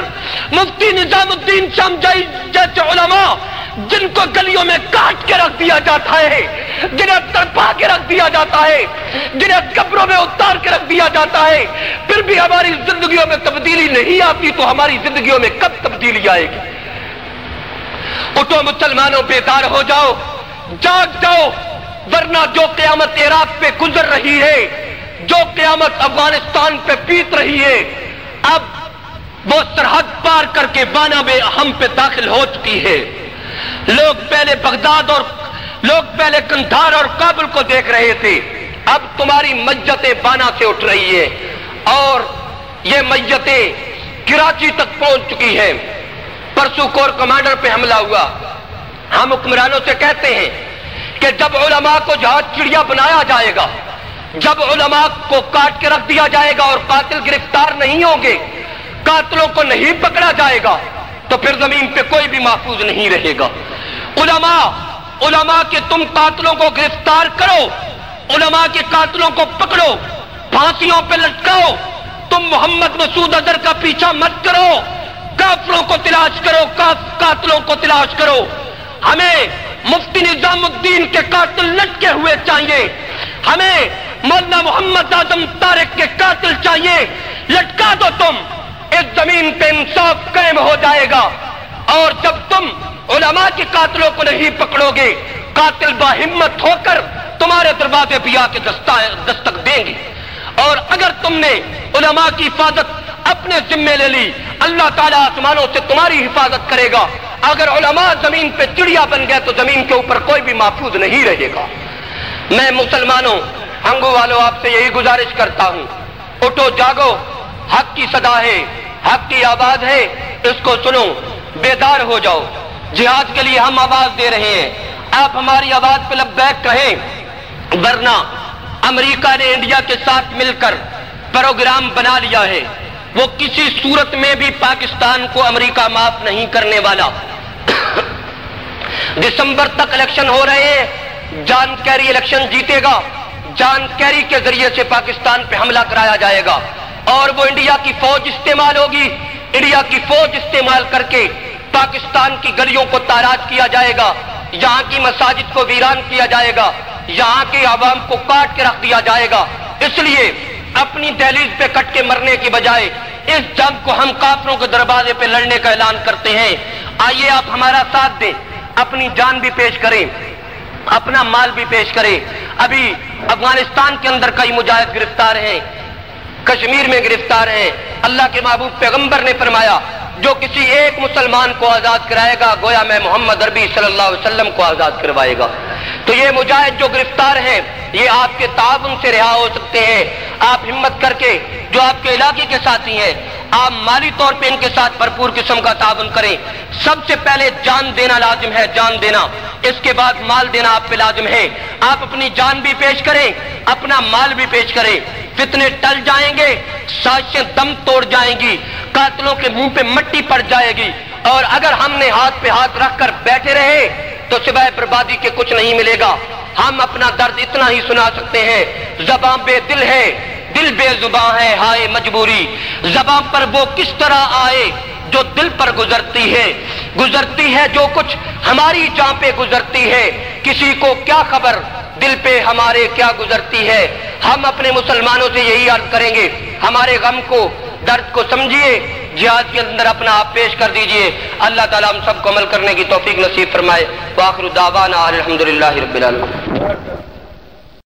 مفتی نظام الدین شامزائی جیسے علماء جن کو گلیوں میں کاٹ کے رکھ دیا جاتا ہے، جنہیں تڑپا کے رکھ دیا جاتا ہے، جنہیں قبروں میں اتار کے رکھ دیا جاتا ہے۔ پھر بھی ہماری زندگیوں میں تبدیلی نہیں آتی تو ہماری زندگیوں میں کب تبدیلی آئے گی؟ اٹھو مسلمانوں بیدار ہو جاؤ، جاگ جاؤ، ورنہ جو قیامت عراق پہ گزر رہی ہے، جو قیامت افغانستان پہ پیت رہی ہے، اب وہ سرحد پار کر کے بانا میں ہم پہ داخل ہو چکی ہے۔ لوگ پہلے بغداد اور لوگ پہلے کندھار اور کابل کو دیکھ رہے تھے۔ اب تمہاری میتیں بانا سے اٹھ رہی ہے اور یہ میتیں کراچی تک پہنچ چکی ہیں۔ پرسو کور کمانڈر پہ حملہ ہوا۔ ہم حکمرانوں سے کہتے ہیں کہ جب علماء کو جہاز چڑیا بنایا جائے گا، جب علماء کو کاٹ کے رکھ دیا جائے گا اور قاتل گرفتار نہیں ہوں گے، قاتلوں کو نہیں پکڑا جائے گا۔ تو پھر زمین پہ کوئی بھی محفوظ نہیں رہے گا۔ علماء علماء کے تم قاتلوں کو گرفتار کرو، علماء کے قاتلوں کو پکڑو، پھانسیوں پہ لٹکاؤ، تم محمد مسعود اظہر کا پیچھا مت کرو، کافروں کو تلاش کرو قاتلوں کو تلاش کرو۔ ہمیں مفتی نظام الدین کے قاتل لٹکے ہوئے چاہیے۔ ہمیں مولانا محمد اعظم طارق کے قاتل چاہیے۔ لٹکا دو تم۔ اس زمین پہ انصاف قائم ہو جائے گا۔ اور جب تم علماء کے قاتلوں کو نہیں پکڑو گے، قاتل باہمت ہو کر تمہارے دروازے بھی آ کے دستک دیں گے۔ اور اگر تم نے علماء کی حفاظت اپنے ذمے لے لی، اللہ تعالیٰ آسمانوں سے تمہاری حفاظت کرے گا۔ اگر علماء زمین پہ چڑیا بن گئے تو زمین کے اوپر کوئی بھی محفوظ نہیں رہے گا۔ میں مسلمانوں، ہنگو والوں آپ سے یہی گزارش کرتا ہوں۔ اٹھو، جاگو۔ حق کی صدا ہے، حق کی آواز ہے، اس کو سنو، بیدار ہو جاؤ۔ جہاد کے لیے ہم آواز دے رہے ہیں۔ آپ ہماری آواز پہ لبیک کہیں ورنہ امریکہ نے انڈیا کے ساتھ مل کر پروگرام بنا لیا ہے۔ وہ کسی صورت میں بھی پاکستان کو امریکہ معاف نہیں کرنے والا۔ دسمبر تک الیکشن ہو رہے ہیں۔ جان کیری الیکشن جیتے گا۔ جان کیری کے ذریعے سے پاکستان پہ حملہ کرایا جائے گا۔ اور وہ انڈیا کی فوج استعمال ہوگی۔ انڈیا کی فوج استعمال کر کے پاکستان کی گلیوں کو تاراج کیا جائے گا۔ یہاں کی مساجد کو ویران کیا جائے گا۔ یہاں کے عوام کو کاٹ کے رکھ دیا جائے گا۔ اس لیے اپنی دہلیز پہ کٹ کے مرنے کی بجائے اس جنگ کو ہم کافروں کے دروازے پہ لڑنے کا اعلان کرتے ہیں۔ آئیے آپ ہمارا ساتھ دیں۔ اپنی جان بھی پیش کریں۔ اپنا مال بھی پیش کریں۔ ابھی افغانستان کے اندر کئی مجاہد گرفتار ہیں۔ کشمیر میں گرفتار ہیں۔ اللہ کے محبوب پیغمبر نے فرمایا، جو کسی ایک مسلمان کو آزاد کرائے گا، گویا میں محمد عربی صلی اللہ علیہ وسلم کو آزاد کروائے گا۔ تو یہ مجاہد جو گرفتار ہیں، یہ آپ کے تعاون سے رہا ہو سکتے ہیں۔ آپ ہمت کر کے جو آپ کے علاقے کے ساتھی ہیں، آپ مالی طور پہ ان کے ساتھ بھرپور قسم کا تعاون کریں۔ سب سے پہلے جان دینا لازم ہے، جان دینا۔ اس کے بعد مال دینا آپ پہ لازم ہے۔ آپ اپنی جان بھی پیش کریں، اپنا مال بھی پیش کریں۔ فتنے ٹل جائیں گے، سازشیں دم توڑ جائیں گی۔ قاتلوں کے منہ پہ مٹی پڑ جائے گی۔ اور اگر ہم نے ہاتھ پہ ہاتھ رکھ کر بیٹھے رہے، تو سوائے بربادی کے کچھ نہیں ملے گا۔ ہم اپنا درد اتنا ہی سنا سکتے ہیں۔ زباں بے دل ہے، دل بے زباں ہے، ہائے مجبوری۔ زباں پر وہ کس طرح آئے جو دل پر گزرتی ہے؟ گزرتی ہے جو کچھ ہماری جاں پہ گزرتی ہے۔ کسی کو کیا خبر؟ دل پہ ہمارے کیا گزرتی ہے؟ ہم اپنے مسلمانوں سے یہی عرض کریں گے، ہمارے غم کو درد کو سمجھیے، جہاد کے اندر اپنا آپ پیش کر دیجیے اللہ تعالیٰ ہم سب کو عمل کرنے کی توفیق نصیب فرمائے۔ واخر دعوانا الحمدللہ رب العالمین۔